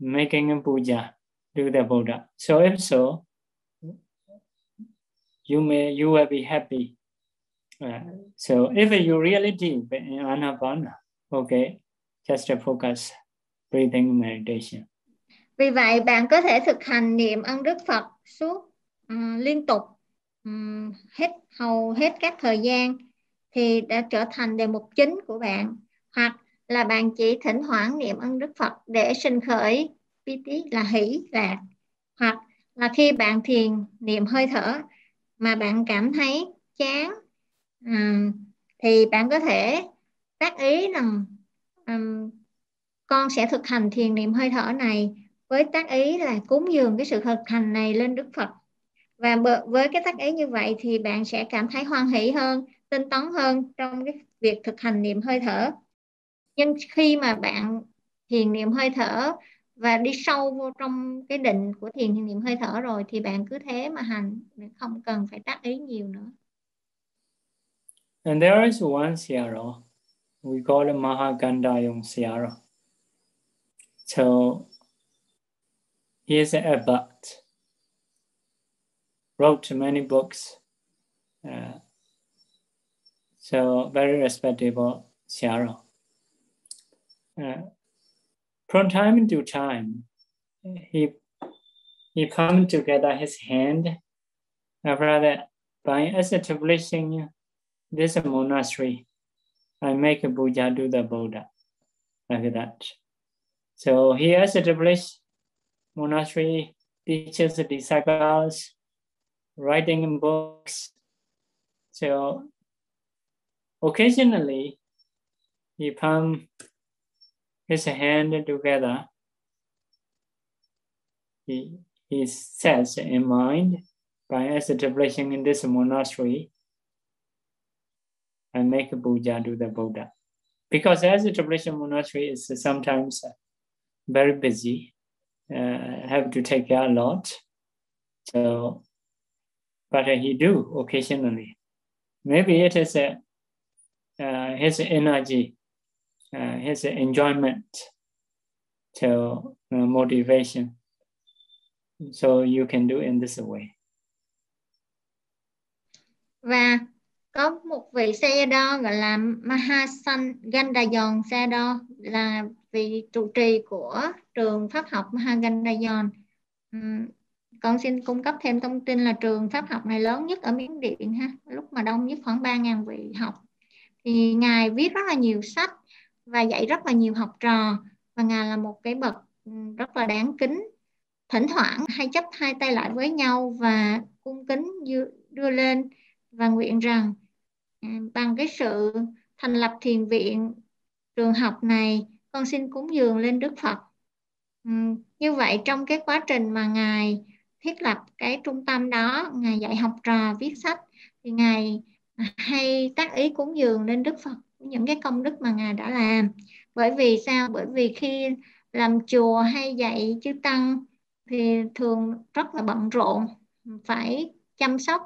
making a puja to the Buddha. So if so, you may you will be happy Uh, so if you really deep in Anapana, okay, just focus breathing meditation. Vì vậy bạn có thể thực hành niệm ân đức Phật suốt uh, liên tục um, hết hầu hết các thời gian thì đã trở thành đề mục chính của bạn hoặc là bạn chỉ thỉnh thoảng niệm ân đức Phật để sinh khởi piti là hỷ lạc hoặc là khi bạn thiền niệm hơi thở mà bạn cảm thấy chán um, thì bạn có thể tác ý rằng um, con sẽ thực hành thiền niệm hơi thở này với tác ý là cúng dường cái sự thực hành này lên Đức Phật. Và với cái tác ý như vậy thì bạn sẽ cảm thấy hoan hỷ hơn tinh tấn hơn trong cái việc thực hành niệm hơi thở nhưng khi mà bạn thiền niệm hơi thở và đi sâu vô trong cái định của thiền niệm hơi thở rồi thì bạn cứ thế mà hành không cần phải tác ý nhiều nữa And there is one Siaro, we call it Mahagandayong Siaro. So he is an abbot, wrote many books. Uh, so very respectable Siaro. Uh, from time to time, he he put together his hand, uh, rather by establishing this monastery, I make a to the Buddha, like that. So he has established monastery, teaches the disciples, writing books. So occasionally he palm his hand together. He, he sets in mind by establishing in this monastery and make a puja to the Buddha. Because as a traditional monastery is sometimes very busy, uh, have to take care a lot. So, but he do occasionally. Maybe it is a, uh, his energy, uh, his enjoyment, to uh, motivation. So you can do in this way. Và có một vị xe đo gọi là Mahasan Gandayon xe đo là vị trụ trì của trường pháp học Mahagandayon. Um, con xin cung cấp thêm thông tin là trường pháp học này lớn nhất ở Miến Điện ha, lúc mà đông nhất khoảng 3.000 vị học. Thì ngài viết rất là nhiều sách và dạy rất là nhiều học trò và ngài là một cái bậc ừ, rất là đáng kính. Thỉnh thoảng hay chấp hai tay lại với nhau và cung kính đưa lên và nguyện rằng à, bằng cái sự thành lập thiền viện, trường học này, con xin cúng dường lên Đức Phật ừ, như vậy trong cái quá trình mà ngài thiết lập cái trung tâm đó, ngài dạy học trò, viết sách, thì ngài hay tác ý cúng dường lên Đức Phật những cái công đức mà ngài đã làm. Bởi vì sao? Bởi vì khi làm chùa hay dạy chư tăng thì thường rất là bận rộn phải chăm sóc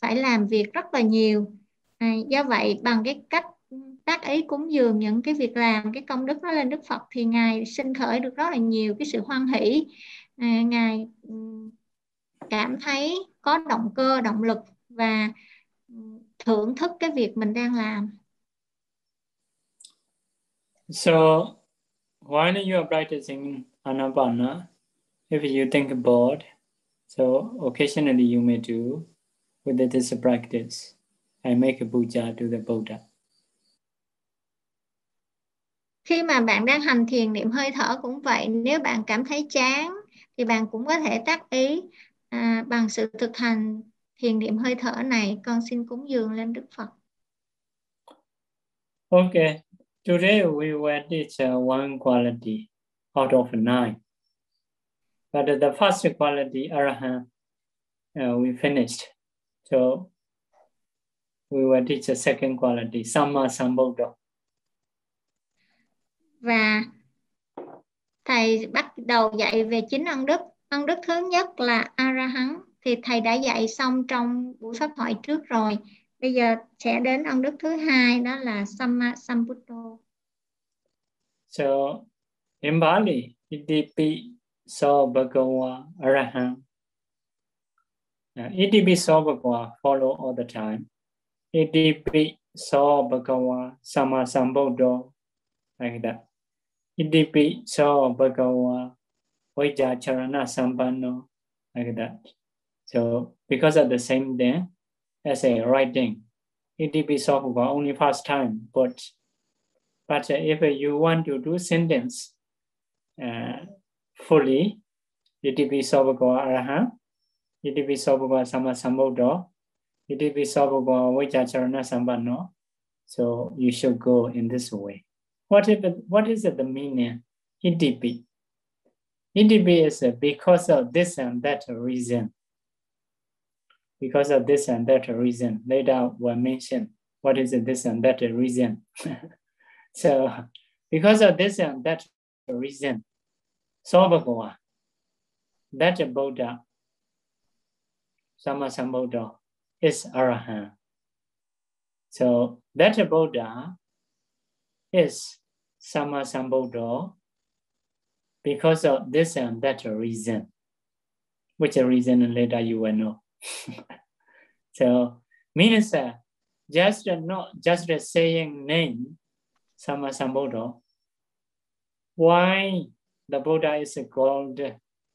phải làm việc rất là nhiều. À, do vậy bằng cái cách tác ý cúng dường những cái việc làm cái công đức đó lên Đức Phật thì ngài sinh khởi được rất là nhiều cái sự hoan hỷ. À, ngài cảm thấy có động cơ động lực và thưởng thức cái việc mình đang làm. So while you are practicing anapana, if you think bored, so occasionally you may do with this practice. I make a puja to the Buddha. Khi mà bạn đang hành thiền niệm hơi thở cũng vậy, nếu bạn cảm thấy chán thì bạn cũng có thể tác ý à, bằng sự thực hành thiền niệm hơi thở này, con xin cúng dường lên Đức Phật. Okay, today we will teach uh, one quality out of nine. But the first quality, Arahant, uh, we finished. So we will teach the second quality, Samma Sambuddha. Và thầy bắt đầu dạy về chính ân đức. Ân đức thứ nhất là Arahant thì thầy đã dạy xong trong buổi pháp thoại trước rồi. Bây giờ sẽ đến ân đức thứ hai đó là Samma Sambuddho. So in Bali, Itipi so Bhagawa Arahant. Uh, Itipi so Bhagawa follow all the time. Itipi so bhagawa sama sambuddho like that. Itipi so bhagawa vaja charana sampanno like that. So because of the same thing as a writing, Itipi so bhagawa only first time, but but if you want to do sentence uh, fully, Itipi so araha, arahant, Itipi so bhagawa sama sambuddho, Itipi Sabhava Vajacharana sambano. So you should go in this way. What, if it, what is it, the meaning? Itipi. Itipi is because of this and that reason. Because of this and that reason. Later we'll mention what is this and that reason. so because of this and that reason, Sabhava, that Buddha, Sammasambuddha, is Arahant. So that Buddha is Sama Sambuddha because of this and that reason. Which reason later you will know. so uh, just not just saying name Sama Sambuddha. Why the Buddha is called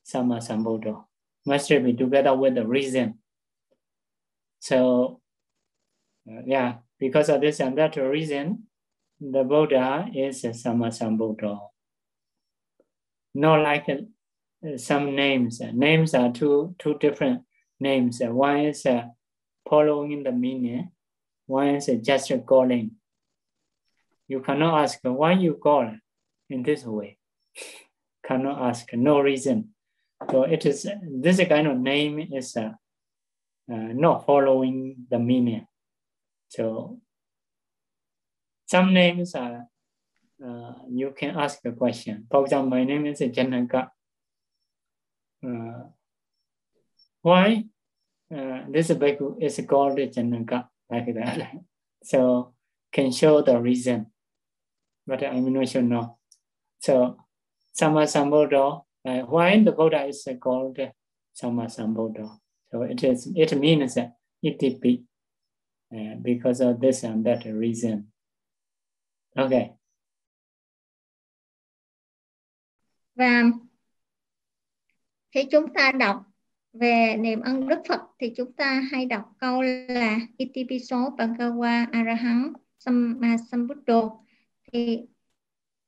Sama Sambuddha? Must be together with the reason. So, uh, yeah, because of this and that reason, the Buddha is a Sammasambuddha. Not like uh, some names. Names are two, two different names. One is uh, following the meaning. One is just calling. You cannot ask why you call in this way. cannot ask, no reason. So it is this kind of name is uh, uh, not following the meaning. So some names are uh, you can ask a question. For example, my name is Janaka. Uh, why uh, this book is called Janaka like that? so can show the reason, but I'm not sure no. So Samasambuddha, uh, why the Buddha is called Samasambuddha? So it is it means ETP uh, because of this and that reason. Okay. Và khi chúng ta đọc về niệm ân Đức Phật thì chúng ta hay đọc câu là Itipiso Bhagava Arahant Samma Sambuddho thì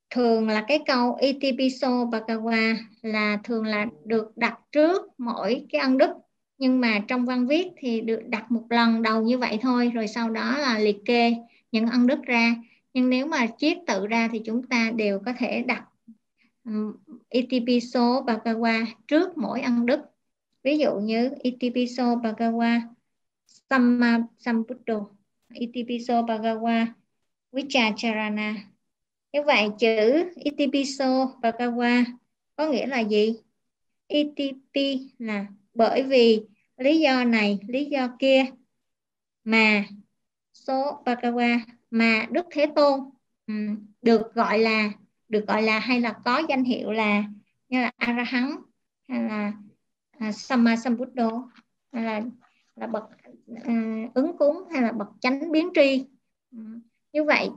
thường là cái câu Itipiso Bhagava là thường là được đặt trước mỗi cái ân đức. Nhưng mà trong văn viết thì được đặt một lần đầu như vậy thôi rồi sau đó là liệt kê những ân đức ra. Nhưng nếu mà chiết tự ra thì chúng ta đều có thể đặt um, Itipiso Bhagava trước mỗi ân đức ví dụ như Itipiso bhagawa Samma Sambuddho, Itipiso bhagawa Vichacharana. Như vậy chữ Itipiso bhagawa có nghĩa là gì? Itipi là bởi vì lý do này, lý do kia mà số bhagawa mà Đức Thế Tôn ừ, được gọi là, được gọi là hay là có danh hiệu là như là Arahant hay là à, Samma Sambuddho hay là là bậc à, ứng cúng hay là bậc chánh biến tri. Ừ, như vậy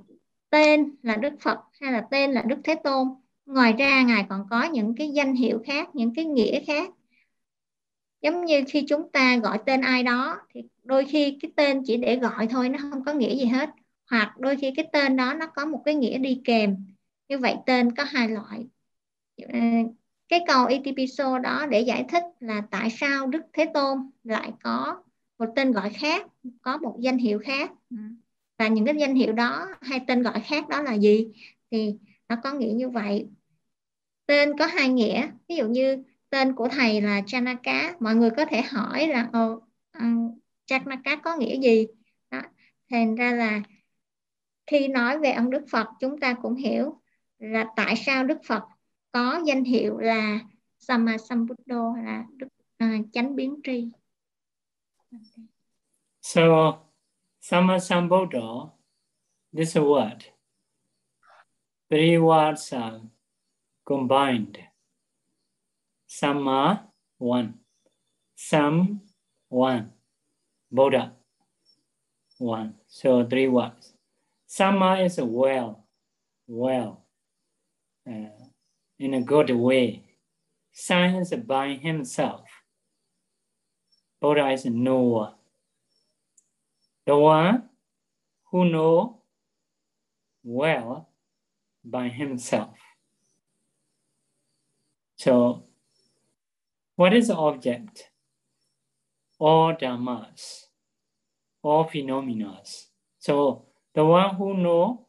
tên là Đức Phật hay là tên là Đức Thế Tôn? Ngoài ra ngài còn có những cái danh hiệu khác những cái nghĩa khác. Giống như khi chúng ta gọi tên ai đó thì đôi khi cái tên chỉ để gọi thôi nó không có nghĩa gì hết. Hoặc đôi khi cái tên đó nó có một cái nghĩa đi kèm. Như vậy tên có hai loại. À, cái câu Itipiso đó để giải thích là tại sao Đức Thế Tôn lại có một tên gọi khác có một danh hiệu khác. Và những cái danh hiệu đó hay tên gọi khác đó là gì? Thì nó có nghĩa như vậy. Tên có hai nghĩa. Ví dụ như tên của thầy là Chanaka. Mọi người có thể hỏi là oh, um, Chanaka có nghĩa gì? Đó. thành ra là khi nói về ông Đức Phật chúng ta cũng hiểu là tại sao Đức Phật có danh hiệu là Sama Sambuddho là Đức uh, chánh biến tri. So Sama Sambuddho, this word, three words are combined. Sama one, Sam one, Buddha one. So three words. Sama is well, well, uh, in a good way. Science by himself. Buddha is knower. The one who know well by himself. So, what is the object? All dhammas, all phenomena. So, the one who know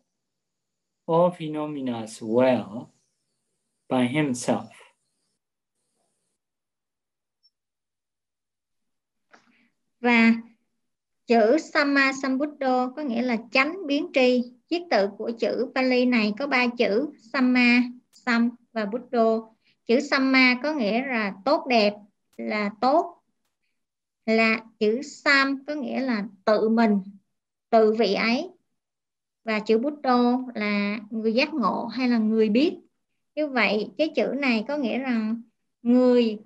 all phenomena well by himself. Và chữ Sama Sambuddho có nghĩa là chánh biến tri. Chiết tự của chữ Pali này có ba chữ Sama, Sam và Buddho. Chữ Sama có nghĩa là tốt đẹp, là tốt. Là chữ Sam có nghĩa là tự mình, tự vị ấy và chữ Buddho là người giác ngộ hay là người biết như vậy cái chữ này có nghĩa rằng người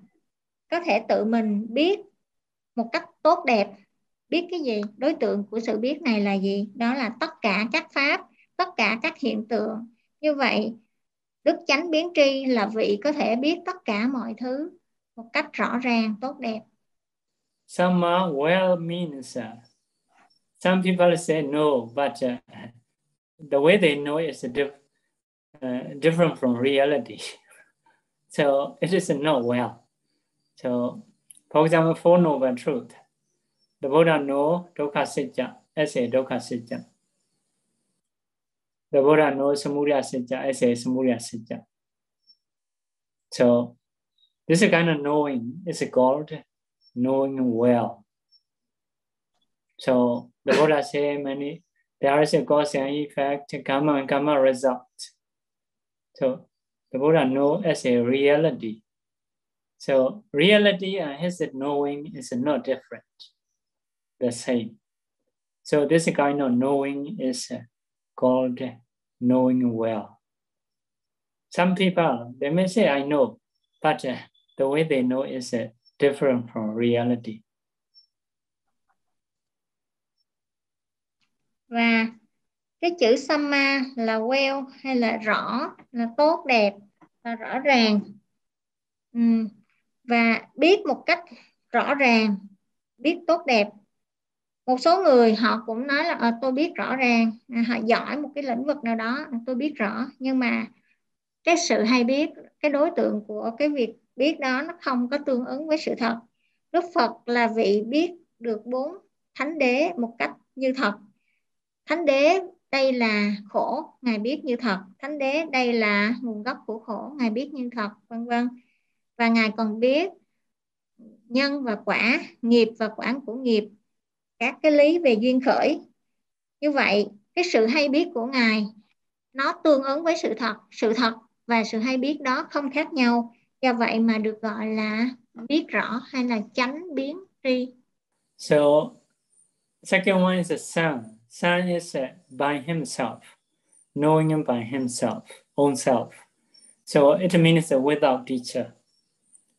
có thể tự mình biết một cách tốt đẹp biết cái gì đối tượng của sự biết này là gì? Đó là tất cả các pháp tất cả các hiện tượng. Như vậy đức chánh biến tri là vị có thể biết tất cả mọi thứ một cách rõ ràng tốt đẹp. Some well means uh, some people say no but uh, the way they know is different. Uh, different from reality. so it is not well. So For example, Four Noble Truth. The Buddha know Dukkha Sitya as a Dukkha Sitya. The Buddha knows Samudaya Sitya as a Sitya. So this is kind of knowing is called knowing well. So the Buddha say many there is a cause and effect, karma and karma result. So the Buddha know as a reality. So reality and his knowing is not different, the same. So this kind of knowing is called knowing well. Some people, they may say, I know, but uh, the way they know is uh, different from reality. Cái chữ sama là well hay là rõ, là tốt đẹp, là rõ ràng. Ừ. Và biết một cách rõ ràng, biết tốt đẹp. Một số người họ cũng nói là à, tôi biết rõ ràng, à, họ giỏi một cái lĩnh vực nào đó, ờ, tôi biết rõ. Nhưng mà cái sự hay biết, cái đối tượng của cái việc biết đó nó không có tương ứng với sự thật. Đức Phật là vị biết được bốn thánh đế một cách như thật. Thánh đế đây là khổ, Ngài biết như thật. Thánh đế đây là nguồn gốc của khổ, Ngài biết như thật, vân vân. Và Ngài còn biết nhân và quả, nghiệp và quả của nghiệp, các cái lý về duyên khởi. Như vậy, cái sự hay biết của Ngài nó tương ứng với sự thật, sự thật và sự hay biết đó không khác nhau. Do vậy mà được gọi là biết rõ hay là chánh biến tri. So, second one is a sound. Son is uh, by himself, knowing him by himself, own self. So it means without teacher.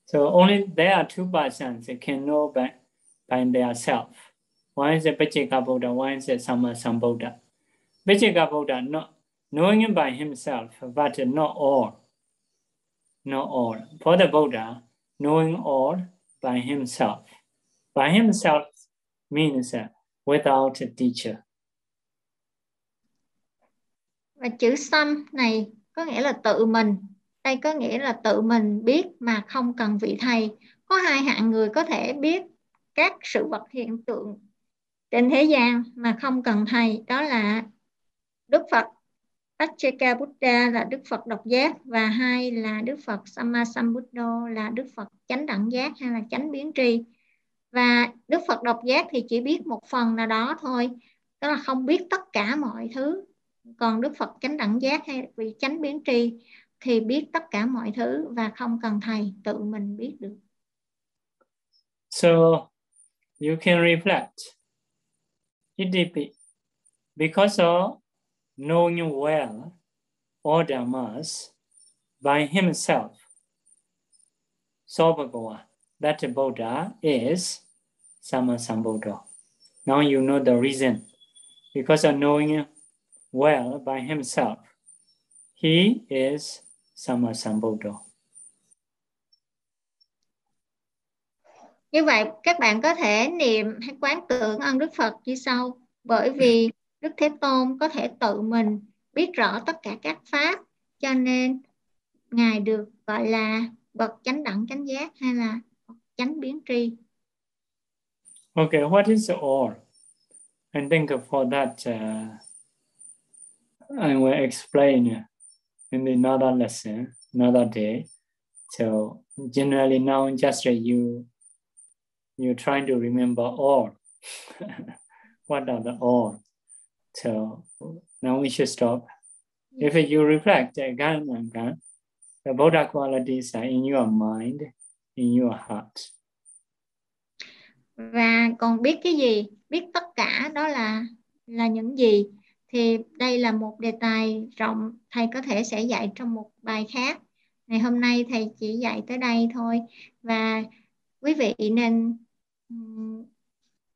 So only there are two persons that can know by, by their self. One is the Pachika Buddha, one is the Sama Sambuddha. Pachika Buddha, not knowing him by himself, but not all. Not all. For the Buddha, knowing all by himself. By himself means without a teacher. Và chữ xăm này có nghĩa là tự mình. Đây có nghĩa là tự mình biết mà không cần vị thầy. Có hai hạng người có thể biết các sự vật hiện tượng trên thế gian mà không cần thầy. Đó là Đức Phật Pacceka Buddha là Đức Phật độc giác và hai là Đức Phật Sammasambuddha là Đức Phật chánh đẳng giác hay là chánh biến tri. Và Đức Phật độc giác thì chỉ biết một phần nào đó thôi đó là không biết tất cả mọi thứ còn Đức Phật chánh đẳng giác hay vị chánh biến tri thì biết tất cả mọi thứ và không cần thầy tự mình biết được. So you can reflect. It depends. Because of knowing well all dhammas by himself. So, Sobhagawa, that Buddha is Sammasambuddha. Now you know the reason. Because of knowing well by himself. He is Sammasambuddha. Như vậy các bạn có thể niệm hay quán tưởng ơn Đức Phật như sau. Bởi vì Đức Thế Tôn có thể tự mình biết rõ tất cả các pháp cho nên Ngài được gọi là bậc chánh đẳng chánh giác hay là chánh biến tri. Okay, what is the all? And think for that uh, I will explain in another lesson, another day. So generally now just you you trying to remember all. what are the all? So now we should stop. If you reflect again and again, the Buddha qualities are in your mind, in your heart. Và còn biết cái gì? Biết tất cả đó là là những gì? Thì đây là một đề tài rộng thầy có thể sẽ dạy trong một bài khác ngày hôm nay thầy chỉ dạy tới đây thôi và quý vị nên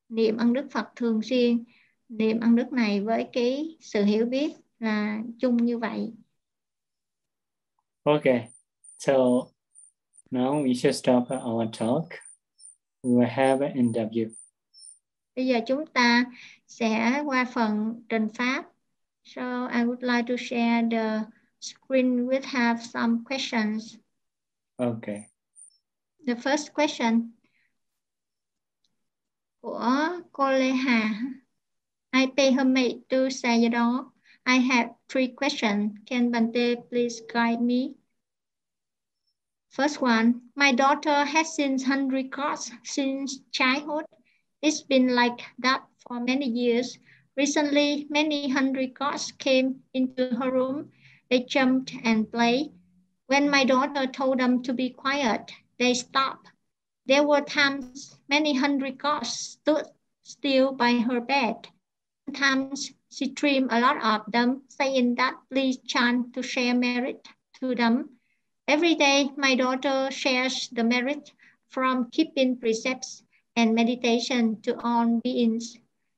niệm ân đức Phật thường xuyên niệm ân đức này với cái sự hiểu biết là chung như vậy. Okay, so now we should stop our talk. We will have an interview. Bây giờ chúng ta sẽ qua phần trình pháp. So I would like to share the screen with have some questions. Okay. The first question, của cô Lê Hà. I pay homage to Sayadaw. I have three questions. Can Bante please guide me? First one, my daughter has seen hundred gods since childhood. It's been like that for many years. Recently, many hundred gods came into her room. They jumped and played. When my daughter told them to be quiet, they stopped. There were times many hundred gods stood still by her bed. Sometimes she dreamed a lot of them, saying that please chant to share merit to them. Every day, my daughter shares the merit from keeping precepts and meditation to all beings.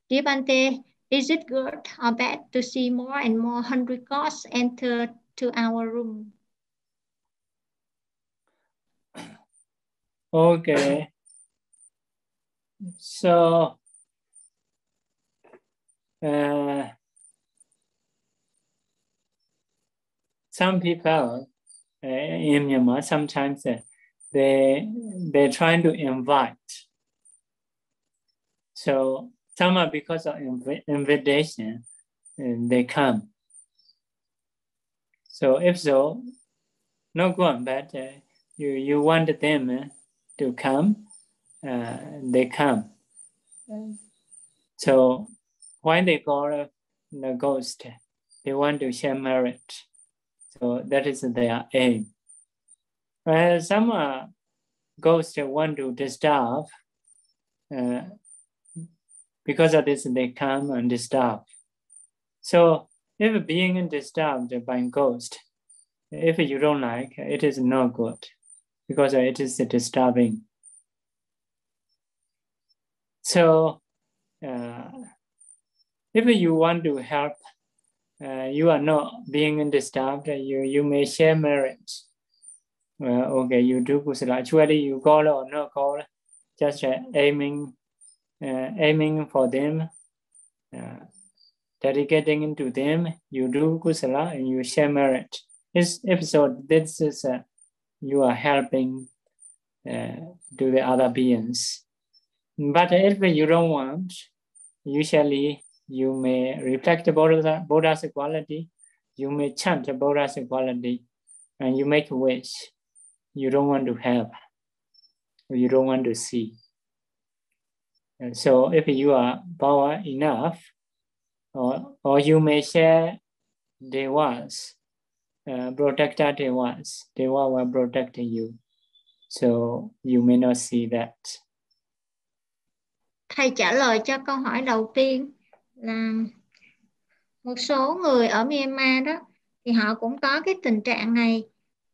Dear Bante, is it good or bad to see more and more hundred gods enter to our room? Okay. So, uh, some people uh, in Myanmar sometimes uh, they they're trying to invite. So some are because of inv invitation, and they come. So if so, no good, but uh, you you want them uh, to come, uh, they come. So why they call the ghost? They want to share merit. So that is their aim. Well, some uh, ghosts want to disturb. Uh, because of this, they come and disturb. So if being disturbed by ghost, if you don't like, it is not good because it is disturbing. So uh, if you want to help, uh, you are not being disturbed, you, you may share merit. Well, okay, you do kusala. Actually, you call or not call, just uh, aiming, aiming for them, uh, dedicating into them. You do kusala and you share merit. This episode, this is uh, you are helping uh, to the other beings. But if you don't want, usually you may reflect the Buddha, Buddha's quality, you may chant the Buddha's quality, and you make a wish. You don't want to help, you don't want to see. And so if you are power enough, or, or you may share devas, uh, protector devas. Deva will protect you. So you may not see that. Thầy trả lời cho câu hỏi đầu tiên là một số người ở Myanmar đó thì họ cũng có cái tình trạng này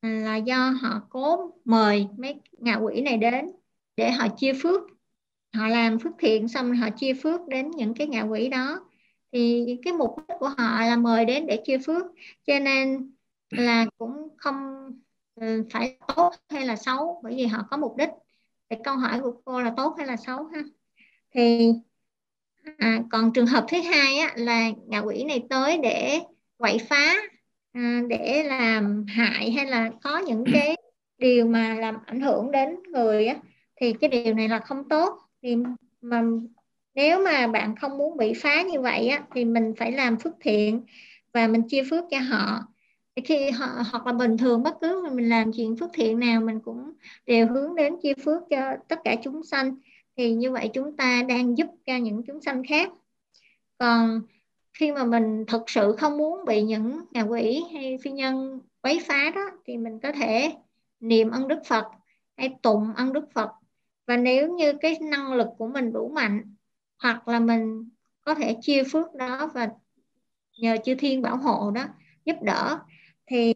là do họ cố mời mấy ngạ quỷ này đến để họ chia phước họ làm phước thiện xong họ chia phước đến những cái ngạ quỷ đó. Thì cái mục đích của họ là mời đến để chia phước. Cho nên là cũng không ừ, phải tốt hay là xấu bởi vì họ có mục đích. Thì câu hỏi của cô là tốt hay là xấu ha? Thì à, còn trường hợp thứ hai á, là ngạ quỷ này tới để quậy phá à, để làm hại hay là có những cái điều mà làm ảnh hưởng đến người á, thì cái điều này là không tốt thì mà nếu mà bạn không muốn bị phá như vậy á, thì mình phải làm phước thiện và mình chia phước cho họ. Khi họ hoặc là bình thường bất cứ mình làm chuyện phước thiện nào mình cũng đều hướng đến chia phước cho tất cả chúng sanh. Thì như vậy chúng ta đang giúp cho những chúng sanh khác. Còn khi mà mình thực sự không muốn bị những ngạ quỷ hay phi nhân quấy phá đó thì mình có thể niệm ân đức Phật hay tụng ân đức Phật và nếu như cái năng lực của mình đủ mạnh hoặc là mình có thể chia phước đó và nhờ chư thiên bảo hộ đó giúp đỡ thì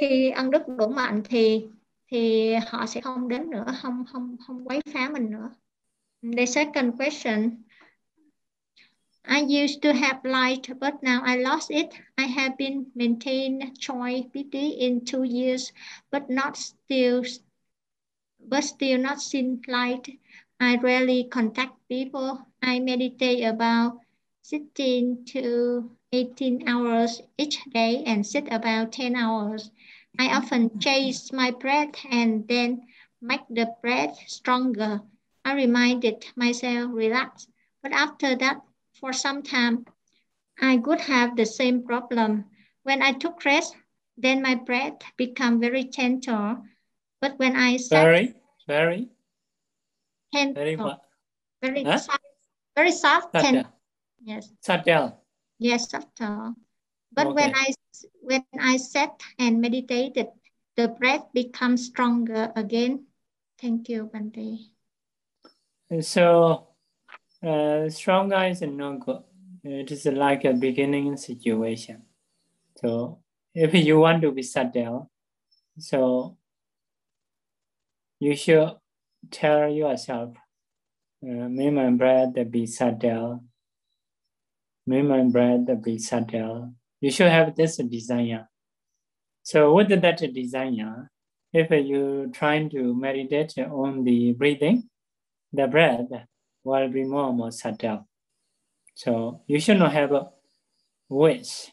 khi ân đức đủ mạnh thì thì họ sẽ không đến nữa không không không quấy phá mình nữa the second question I used to have light, but now I lost it. I have been maintaining joy pity in two years, but not still, but still not seen light. I rarely contact people. I meditate about 16 to 18 hours each day and sit about 10 hours. I often chase my breath and then make the breath stronger. I reminded myself relax. But after that, for some time, I would have the same problem. When I took rest, then my breath become very gentle. But when I sat, very, very, gentle, very what? Very huh? soft, very soft, and yes, subtle. Yes, subtle. But okay. when I when I sat and meditated, the breath becomes stronger again. Thank you, Bante. So, uh, stronger is not good. It is like a beginning situation. So, if you want to be subtle, so you should tell yourself, uh, may my breath be subtle. May my breath be subtle. You should have this desire. So with that desire, if you trying to meditate on the breathing, the breath will be more and more subtle. So you should not have a wish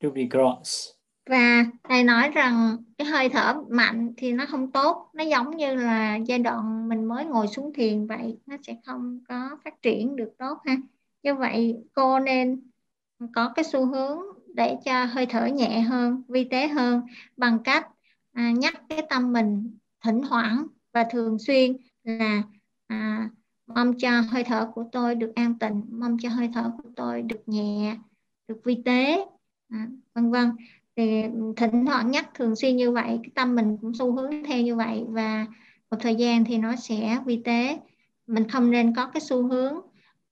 to be gross. Và thầy nói rằng cái hơi thở mạnh thì nó không tốt, nó giống như là giai đoạn mình mới ngồi xuống thiền vậy, nó sẽ không có phát triển được tốt ha. Như vậy cô nên có cái xu hướng để cho hơi thở nhẹ hơn, vi tế hơn bằng cách à, nhắc cái tâm mình thỉnh thoảng và thường xuyên là à, mong cho hơi thở của tôi được an tịnh, mong cho hơi thở của tôi được nhẹ, được vi tế, à, vân vân. Thì thỉnh thoảng nhắc thường xuyên như vậy, cái tâm mình cũng xu hướng theo như vậy và một thời gian thì nó sẽ vi tế. Mình không nên có cái xu hướng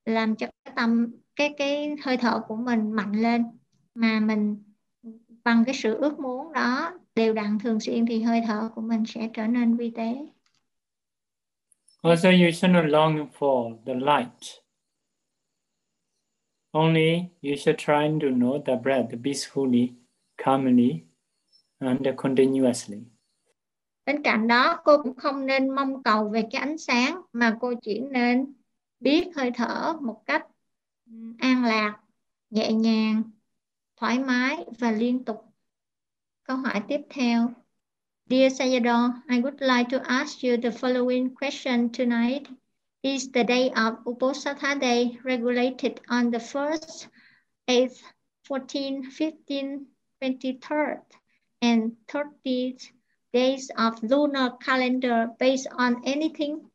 làm cho cái tâm cái cái hơi thở của mình mạnh lên mà mình bằng cái sự ước muốn đó đều đặn thường xuyên thì hơi thở của mình sẽ trở nên vi tế. Also, you shouldn't long for the light. Only you should try to know the breath peacefully, calmly, and continuously. Bên cạnh đó, cô cũng không nên mong cầu về cái ánh sáng, mà cô chỉ nên biết hơi thở một cách an lạc, nhẹ nhàng, thoải mái và liên tục. Câu hỏi tiếp theo. Dear Sayadaw, I would like to ask you the following question tonight. Is the day of Uposatha Day regulated on the 1st, 8th, 14th, 15th, 23rd, and 30th days of lunar calendar based on anything?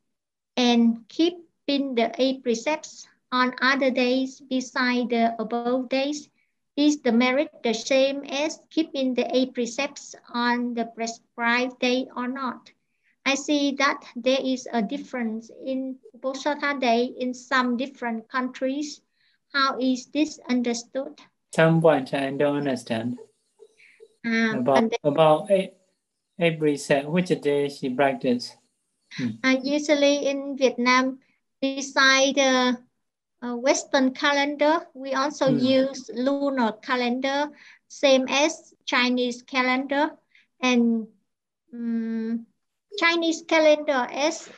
And keeping the eight precepts on other days beside the above days? Is the merit the same as keeping the eight precepts on the prescribed day or not? I see that there is a difference in Uposatha Day in some different countries. How is this understood? Some point I don't understand. Um, about about eight, eight precept, which day she practice? Hmm. Uh, usually in Vietnam, beside the uh, Western calendar. We also mm. use lunar calendar, same as Chinese calendar. And um, Chinese calendar is,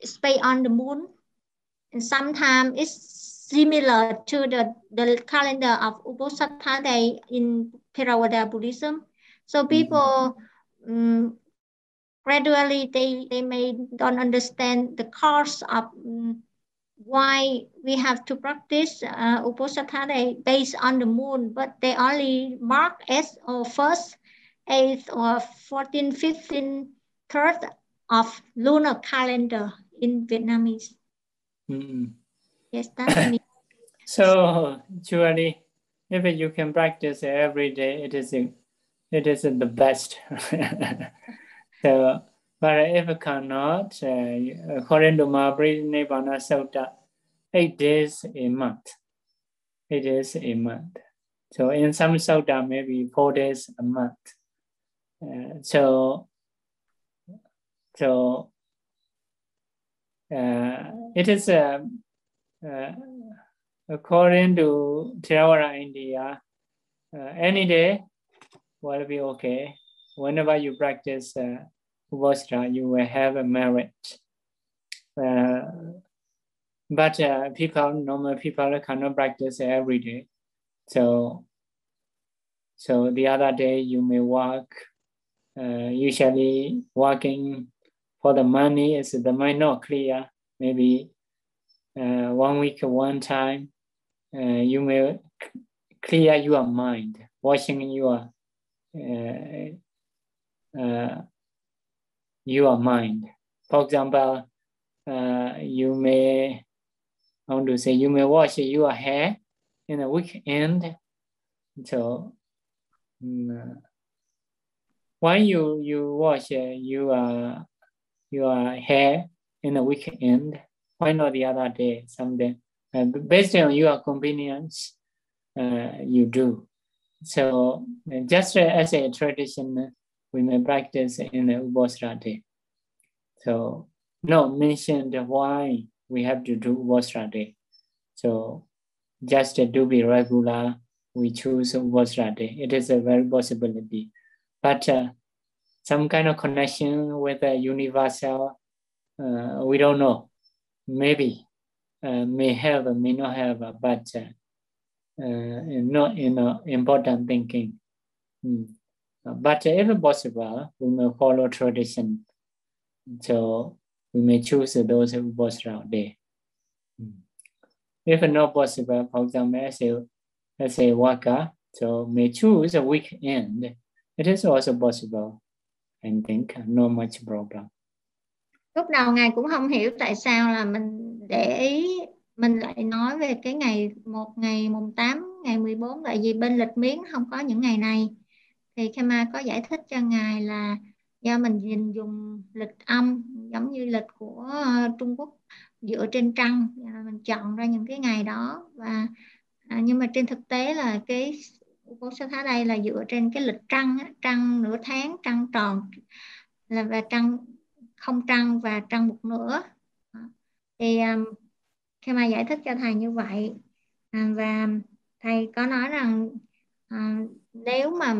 is based on the moon. And sometimes it's similar to the, the calendar of Uposatha Day in Theravada Buddhism. So hmm. people um, gradually they, they may don't understand the cause of um, why we have to practice uh, Uposatha based on the moon, but they only mark as or first, eighth, or 14, 15, third of lunar calendar in Vietnamese. Mm. Yes, that's me. so, Julie, if you can practice every day, it is it isn't the best. so but if cannot, uh, according to Mahabharata Nibbana Sutta, eight days a month. Eight days a month. So in some Sutta, maybe four days a month. Uh, so, so uh, it is uh, uh, according to Theravada India, uh, any day will be okay. Whenever you practice uh, Vajra, you will have a merit. Uh, but uh, people, normal people cannot practice every day. So, so the other day you may work. Uh, usually working for the money is the mind not clear. maybe uh, one week, one time, uh, you may clear your mind, washing your your mind. For example, uh, you may I want to say you may wash your hair in a weekend. So um, why you you wash your your hair in a weekend? Why not the other day, someday? Uh, based on your convenience, uh, you do. So just as a tradition, we may practice in the Ubosra. So no mentioned why we have to do Ubosra. So just to be regular, we choose Ubosra. It is a very possibility. But uh, some kind of connection with the universal, uh, we don't know. Maybe uh, may have, may not have, but uh, not you know important thinking. Mm. But if possible, we may follow tradition. So we may choose those who was around there. Mm. If not possible, for example, as a, as a worker, so may choose a weekend. It is also possible. I think no much problem. Lúc đầu ngài cũng không hiểu tại sao là mình để ý mình lại nói về cái ngày một ngày mùng 8 ngày 14 tại vì bên lịch miếng không có những ngày này. Thì khema có giải thích cho ngài là do mình nhìn dùng lịch âm giống như lịch của Trung Quốc dựa trên trăng. Mình chọn ra những cái ngày đó. Và à, nhưng mà trên thực tế là cái cô sách thấy đây là dựa trên cái lịch trăng trăng nửa tháng trăng tròn là và trăng không trăng và trăng một nửa. Thì à, khi mà giải thích cho thầy như vậy. À, và thầy có nói rằng à, nếu mà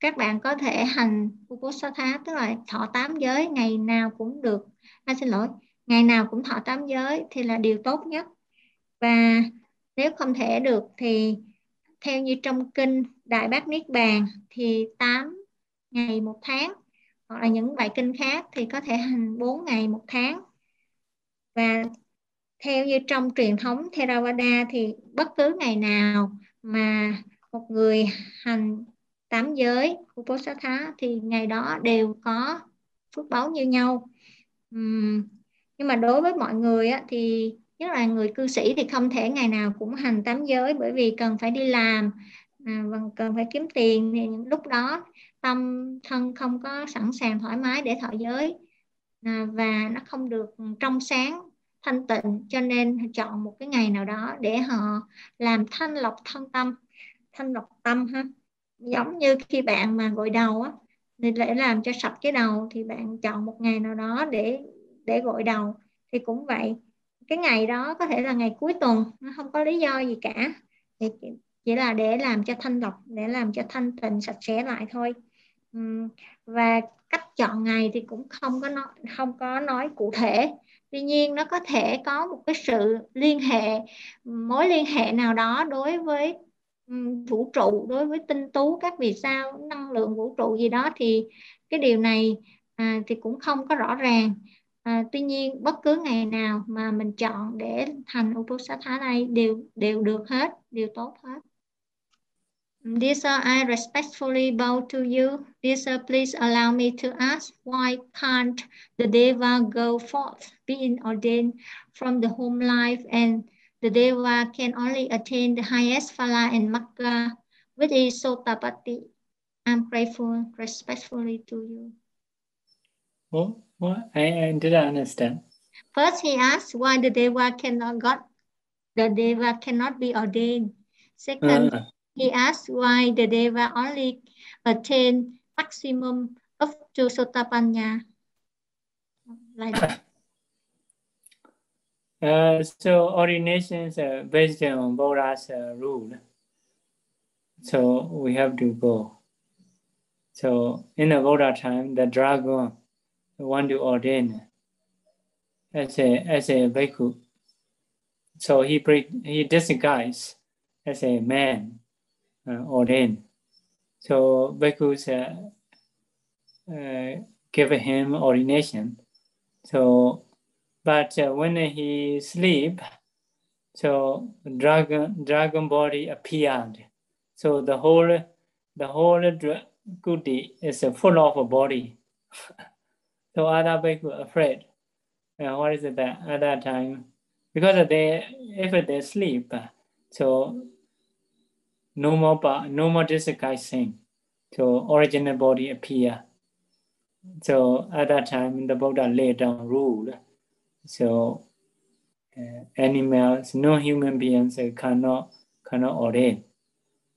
các bạn có thể hành Uposatha tức là thọ tám giới ngày nào cũng được à, xin lỗi ngày nào cũng thọ tám giới thì là điều tốt nhất. Và nếu không thể được thì theo như trong kinh Đại Bát Niết Bàn thì 8 ngày một tháng hoặc là những bài kinh khác thì có thể hành 4 ngày một tháng. Và theo như trong truyền thống Theravada thì bất cứ ngày nào mà một người hành tám giới Uposatha thì ngày đó đều có phước báo như nhau. Uhm, nhưng mà đối với mọi người á, thì nhất là người cư sĩ thì không thể ngày nào cũng hành tám giới bởi vì cần phải đi làm à, và cần phải kiếm tiền thì lúc đó tâm thân không có sẵn sàng thoải mái để thọ giới. À, và nó không được trong sáng thanh tịnh, cho nên chọn một cái ngày nào đó để họ làm thanh lọc thân tâm, thanh lọc tâm ha. Giống như khi bạn mà gội đầu á để làm cho sạch cái đầu thì bạn chọn một ngày nào đó để để gội đầu thì cũng vậy. Cái ngày đó có thể là ngày cuối tuần, nó không có lý do gì cả. Thì chỉ là để làm cho thanh lọc, để làm cho thanh tịnh, sạch sẽ lại thôi. Và cách chọn ngày thì cũng không có nói, không có nói cụ thể tuy nhiên nó có thể có một cái sự liên hệ mối liên hệ nào đó đối với vũ trụ đối với tinh tú các vì sao năng lượng vũ trụ gì đó thì cái điều này à, thì cũng không có rõ ràng. À, tuy nhiên bất cứ ngày nào mà mình chọn để thành Uposatha này đều đều được hết đều tốt hết. Dear sir, I respectfully bow to you. Dear sir, please allow me to ask, why can't the Deva go forth, being ordained from the home life, and the Deva can only attain the highest Phala and Magga, which is Sotapatti? I'm grateful respectfully to you. What? What? I, I didn't understand. First, he asked why the Deva cannot got the Deva cannot be ordained. Second, uh. He asked why the Deva only attain maximum up to Sotapanya. Like that. Uh, so ordinations are based on Buddha's uh, rule. So we have to go. So in the Buddha time, the dragon want to ordain as a as a bhikkhu. So he pre he disguised as a man ordained. So bhikkhus uh, uh, give him ordination. So but uh, when he sleep, so dragon dragon body appeared. So the whole the whole kuti is full of a body. so other people afraid. Uh, what is that at that time? Because they if they sleep, so no more no more disguising. So original body appear. So at that time the Buddha laid down rule. So uh, animals, no human beings cannot cannot ordain.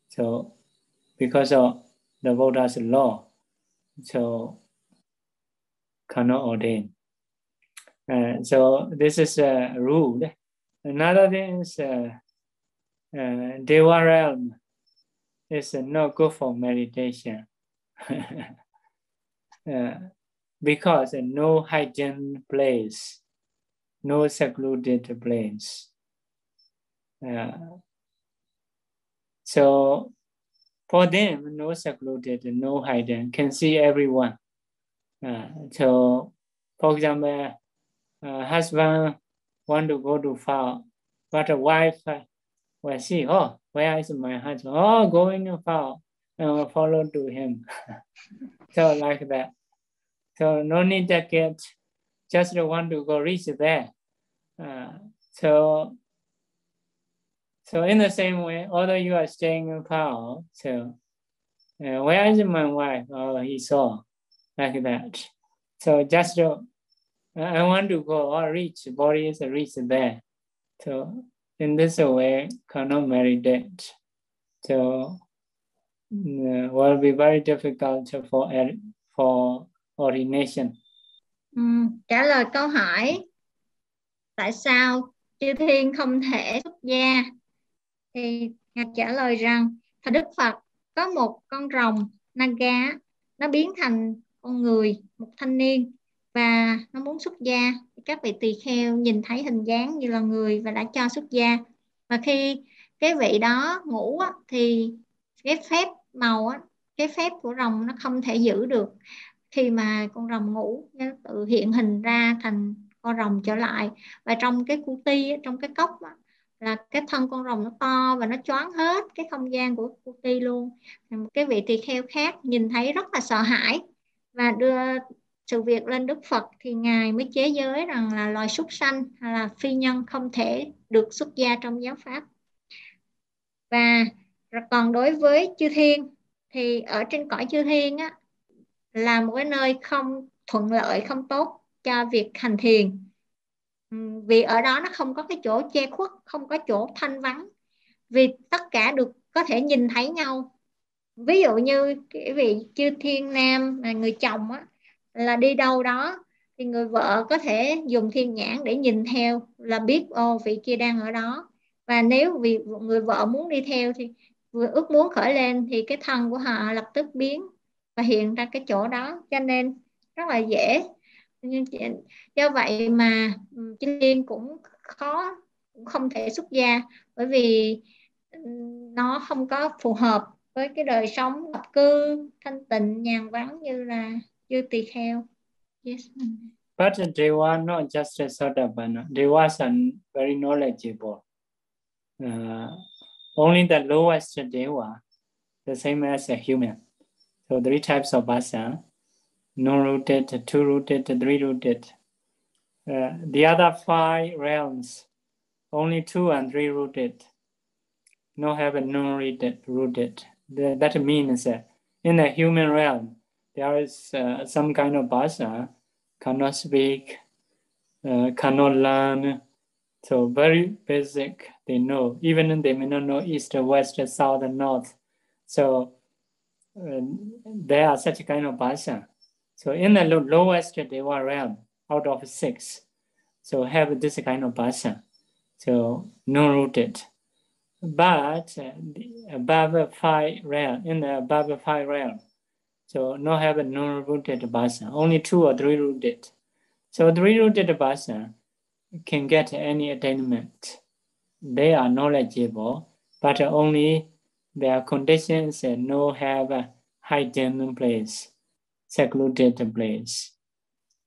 So because of the Buddha's law, so cannot ordain. Uh, so this is a rule. Another thing is uh, uh, Deva realm is not good for meditation uh, because no hidden place, no secluded place. Uh, so for them, no secluded, no hidden, can see everyone. Uh, so, for example, uh, husband want to go to far, but a wife uh, will see, oh, where is my husband? Oh, going far, and will follow to him. so like that. So no need to get, just want to go reach there. Uh, so so in the same way, although you are staying in Pao, so uh, where is my wife? Oh, he saw like that. So just uh, I want to go or reach, body is reach there. So in this way, cannot meditate. So uh, will be very difficult for er, for ordination. Um, trả lời câu hỏi tại sao chư thiên không thể xuất gia thì ngài trả lời rằng thầy đức phật có một con rồng naga nó biến thành con người một thanh niên và nó muốn xuất gia các vị tỳ kheo nhìn thấy hình dáng như là người và đã cho xuất gia. Và khi cái vị đó ngủ á, thì cái phép màu á, cái phép của rồng nó không thể giữ được. Khi mà con rồng ngủ nó tự hiện hình ra thành con rồng trở lại. Và trong cái cu ti trong cái cốc á, là cái thân con rồng nó to và nó choáng hết cái không gian của cu ti luôn. Cái vị tỳ kheo khác nhìn thấy rất là sợ hãi và đưa sự việc lên Đức Phật thì ngài mới chế giới rằng là loài súc sanh hay là phi nhân không thể được xuất gia trong giáo pháp. Và còn đối với chư thiên thì ở trên cõi chư thiên á, là một cái nơi không thuận lợi, không tốt cho việc hành thiền. Ừ, vì ở đó nó không có cái chỗ che khuất, không có chỗ thanh vắng. Vì tất cả được có thể nhìn thấy nhau. Ví dụ như cái vị chư thiên nam là người chồng á là đi đâu đó, thì người vợ có thể dùng thiên nhãn để nhìn theo là biết, ô, vị kia đang ở đó. Và nếu vì người vợ muốn đi theo thì vừa ước muốn khởi lên thì cái thân của họ lập tức biến và hiện ra cái chỗ đó. Cho nên rất là dễ. Do vậy mà ừ, Chinh Liên cũng khó, cũng không thể xuất gia bởi vì ừ, nó không có phù hợp với cái đời sống lập cư, thanh tịnh, nhàn vắng như là kheo. Yes. But they were not just a Sotapanna. They were very knowledgeable. Uh, only the lowest Deva, the same as a human. So three types of basa, non-rooted, two-rooted, three-rooted. Uh, the other five realms, only two and three-rooted. No have a non-rooted. Rooted. That means uh, in the human realm, there is uh, some kind of basa, cannot speak, uh, cannot learn. So very basic, they know. Even they may not know east, west, south, and north. So uh, there are such kind of basa. So in the lowest Deva realm, out of six, so have this kind of basa. So non-rooted. But uh, above five realm, in the above five realm, so no have a non-rooted basa, only two or three rooted. So three rooted basa can get any attainment. They are knowledgeable, but only their conditions and no have a hidden place, secluded place.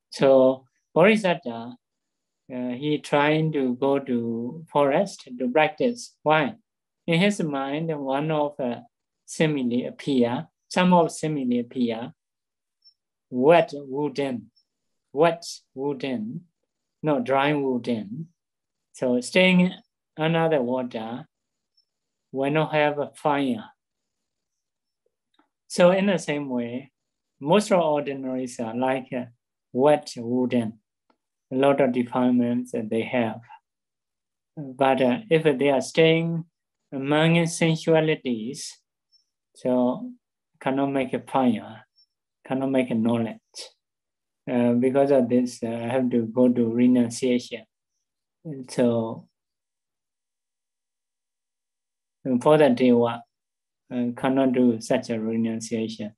So Bodhisattva uh, he trying to go to forest to practice. Why? In his mind, one of uh, simile appear, some of simile appear, wet wooden, wet wooden, not dry wooden. So staying under the water will not have a fire. So in the same way, most ordinaries are like wet wooden a lot of defilements that they have. But uh, if they are staying among sensualities, so cannot make a fire, cannot make a knowledge. Uh, because of this, uh, I have to go to renunciation. And so for the Deva, uh, cannot do such a renunciation.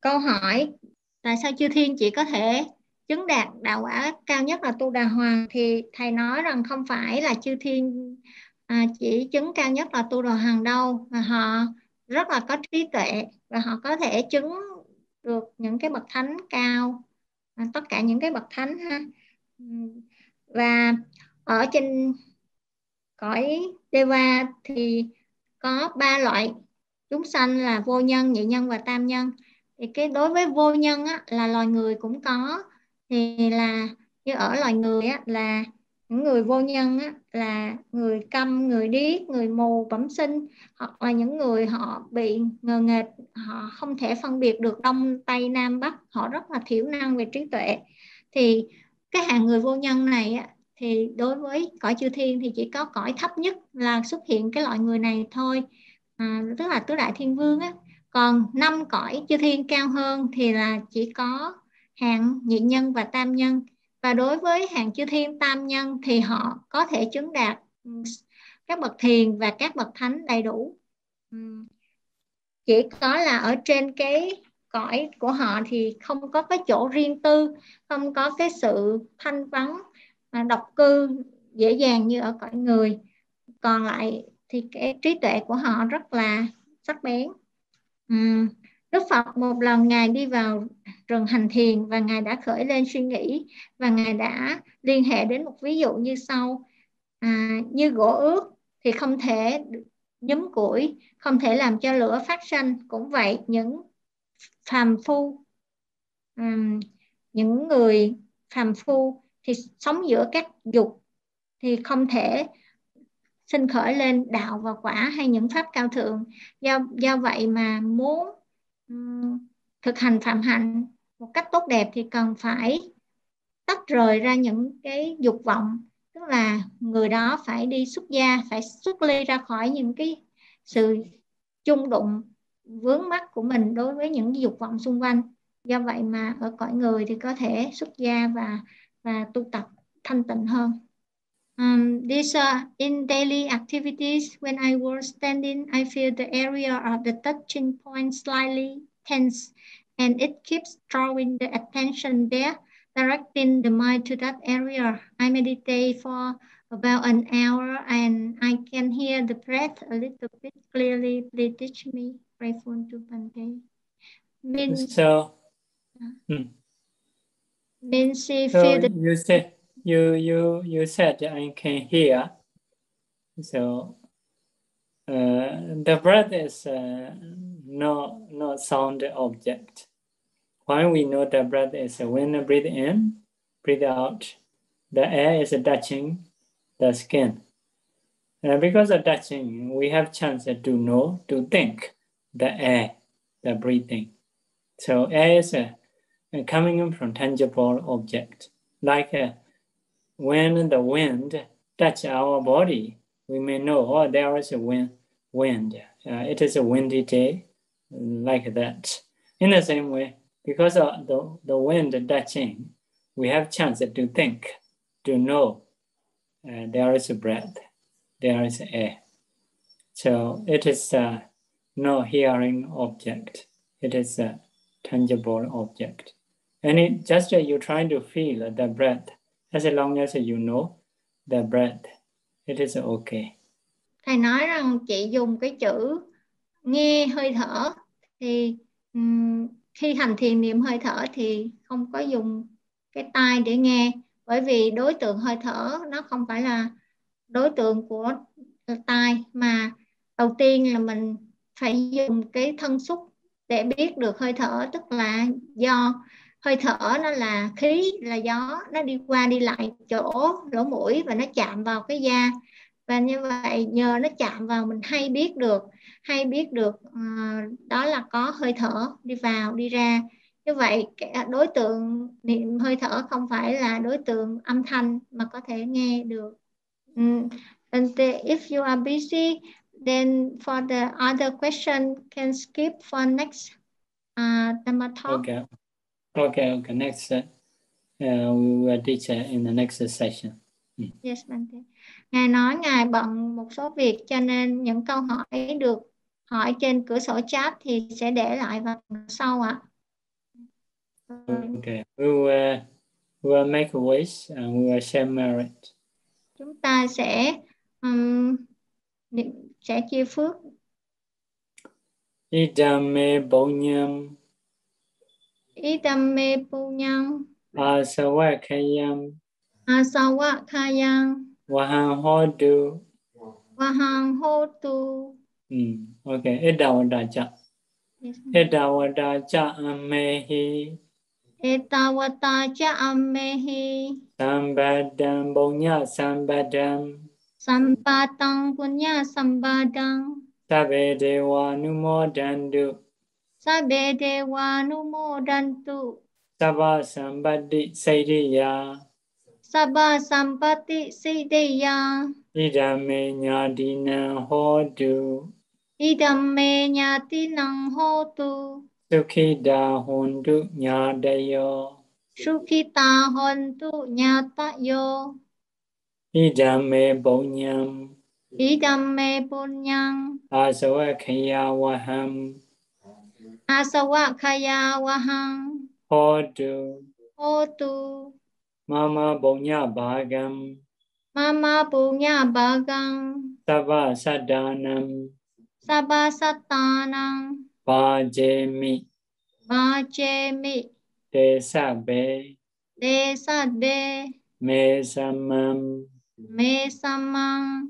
Câu hỏi, tại sao chư thiên chỉ có thể chứng đạt đạo quả cao nhất là tu đà hoàng thì thầy nói rằng không phải là chư thiên à, chỉ chứng cao nhất là tu đà hoàng đâu mà họ rất là có trí tuệ và họ có thể chứng được những cái bậc thánh cao à, tất cả những cái bậc thánh ha và ở trên cõi Deva thì có ba loại chúng sanh là vô nhân, nhị nhân và tam nhân. Thì cái đối với vô nhân á, là loài người cũng có thì là như ở loài người á, là những người vô nhân á, là người câm, người điếc, người mù bẩm sinh hoặc là những người họ bị ngờ nghệch, họ không thể phân biệt được đông tây nam bắc, họ rất là thiểu năng về trí tuệ. Thì cái hàng người vô nhân này á, thì đối với cõi chư thiên thì chỉ có cõi thấp nhất là xuất hiện cái loại người này thôi. À, tức là tứ đại thiên vương á. Còn năm cõi chư thiên cao hơn thì là chỉ có hạng nhị nhân và tam nhân và đối với hàng chư thiên tam nhân thì họ có thể chứng đạt ừ, các bậc thiền và các bậc thánh đầy đủ. Ừ. Chỉ có là ở trên cái cõi của họ thì không có cái chỗ riêng tư, không có cái sự thanh vắng độc cư dễ dàng như ở cõi người. Còn lại thì cái trí tuệ của họ rất là sắc bén. Uhm. Đức Phật một lần Ngài đi vào rừng hành thiền và Ngài đã khởi lên suy nghĩ và Ngài đã liên hệ đến một ví dụ như sau. À, như gỗ ướt thì không thể nhúm củi, không thể làm cho lửa phát sinh. Cũng vậy, những phàm phu, um, những người phàm phu thì sống giữa các dục thì không thể sinh khởi lên đạo và quả hay những pháp cao thượng. Do do vậy mà muốn thực hành phạm hạnh một cách tốt đẹp thì cần phải tách rời ra những cái dục vọng. Tức là người đó phải đi xuất gia, phải xuất ly ra khỏi những cái sự chung đụng, vướng mắc của mình đối với những dục vọng xung quanh. Do vậy mà ở cõi người thì có thể xuất gia và và tu tập thanh tịnh hơn. Um, these are in daily activities. When I was standing, I feel the area of the touching point slightly tense, and it keeps drawing the attention there, directing the mind to that area. I meditate for about an hour, and I can hear the breath a little bit clearly. Please teach me. Grateful to Bante. Means, so, hmm. means she so feel the... You say you you you said I can hear. So uh, the breath is uh, no no sound object. Why we know the breath is when I breathe in, breathe out, the air is touching the skin. And because of touching, we have chance to know, to think the air, the breathing. So air is uh, coming from tangible object, like uh, when the wind touch our body, we may know, oh, there is a wind. wind. Uh, it is a windy day, like that. In the same way, because of the, the wind touching, we have chance to think, to know uh, there is a breath, there is air. So it is uh, no hearing object. It is a tangible object. And it, just uh, you try to feel the breath As long as you know the breath, it is okay. Thầy nói rằng chị dùng cái chữ nghe hơi thở thì um, khi hành thiền niệm hơi thở thì không có dùng cái tai để nghe bởi vì đối tượng hơi thở nó không phải là đối tượng của tai mà đầu tiên là mình phải dùng cái thân xúc để biết được hơi thở tức là do hơi thở nó là khí là gió nó đi qua đi lại chỗ lỗ mũi và nó chạm vào cái da. Và như vậy nhờ nó chạm vào mình hay biết được hay biết được uh, đó là có hơi thở đi vào đi ra. Như vậy đối tượng niệm hơi thở không phải là đối tượng âm thanh mà có thể nghe được. Um, and the, if you are busy then for the other question can skip for next uh, talk. Okay okay okay next uh, we will teach in the next session mm. yes Bante. ngài nói ngài bận một số việc cho nên những câu hỏi được hỏi trên cửa sổ chat thì sẽ để lại vào sau ạ Okay, we will, we will make a wish and we will share merit. Chúng ta sẽ um, sẽ chia phước. Idame bonyam. Idame punyam. Asawakayam. Asawakayam. Wahang hodu. Wahang hodu. Mm, okay, idawada cha. Yes, idawada cha amehi. Etawata cha ammehi. Sambadam punya sambadam. Sampatang punya sambadang. Sabe dewa numodandu. สัพเพเทวานุโมทันตุสัพพสัมปติสิทธิยาสัพพสัมปติสิทธิยาอิดาเมญาตินังโหตุอิดาเมญาตินังโหตุสุขิดาหุนตุญาตโยสุขิตาหุนตุญาตโยอิดาเมปุญญังอิดาเมปุญญังอาสวะขยาวหัม Sabe dewa numodantu. Sabha sambati saidiya. Sabha sampati saidiya. Idame nyadina hodu. Idame nyatinang hotu. Sukhida hontu nyadayo. Sukhita hontu nyatayo. Idame bonyam. Idame punyang. Asawakaya waham. Asawakaya wahang. Hodu. Hotu. Mama bonya bhagam. Mama. Sava. Vajemi. Vajemi. Desabe. Desabe. Mesamam. Mesamang.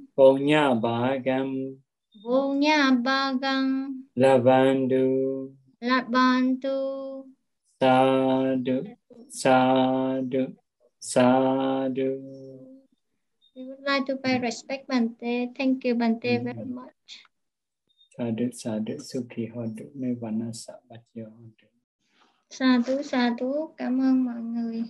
Bonya bhagam. Bunya bagang. Lavandu. Labantu. Sadhu. Sadhu. Sadhu. We would like to pay respect Bante. Thank you Bante mm very much. Sadhu, sadhu, sukhi hodu, nirvana sabbatyo hodu. Sadhu, sadhu, cảm ơn mọi người.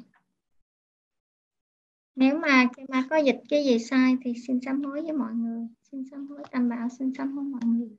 Nếu mà khi mà có dịch cái gì sai thì xin sám hối với mọi người. Xin sám hối tam bảo, xin sám hối mọi người.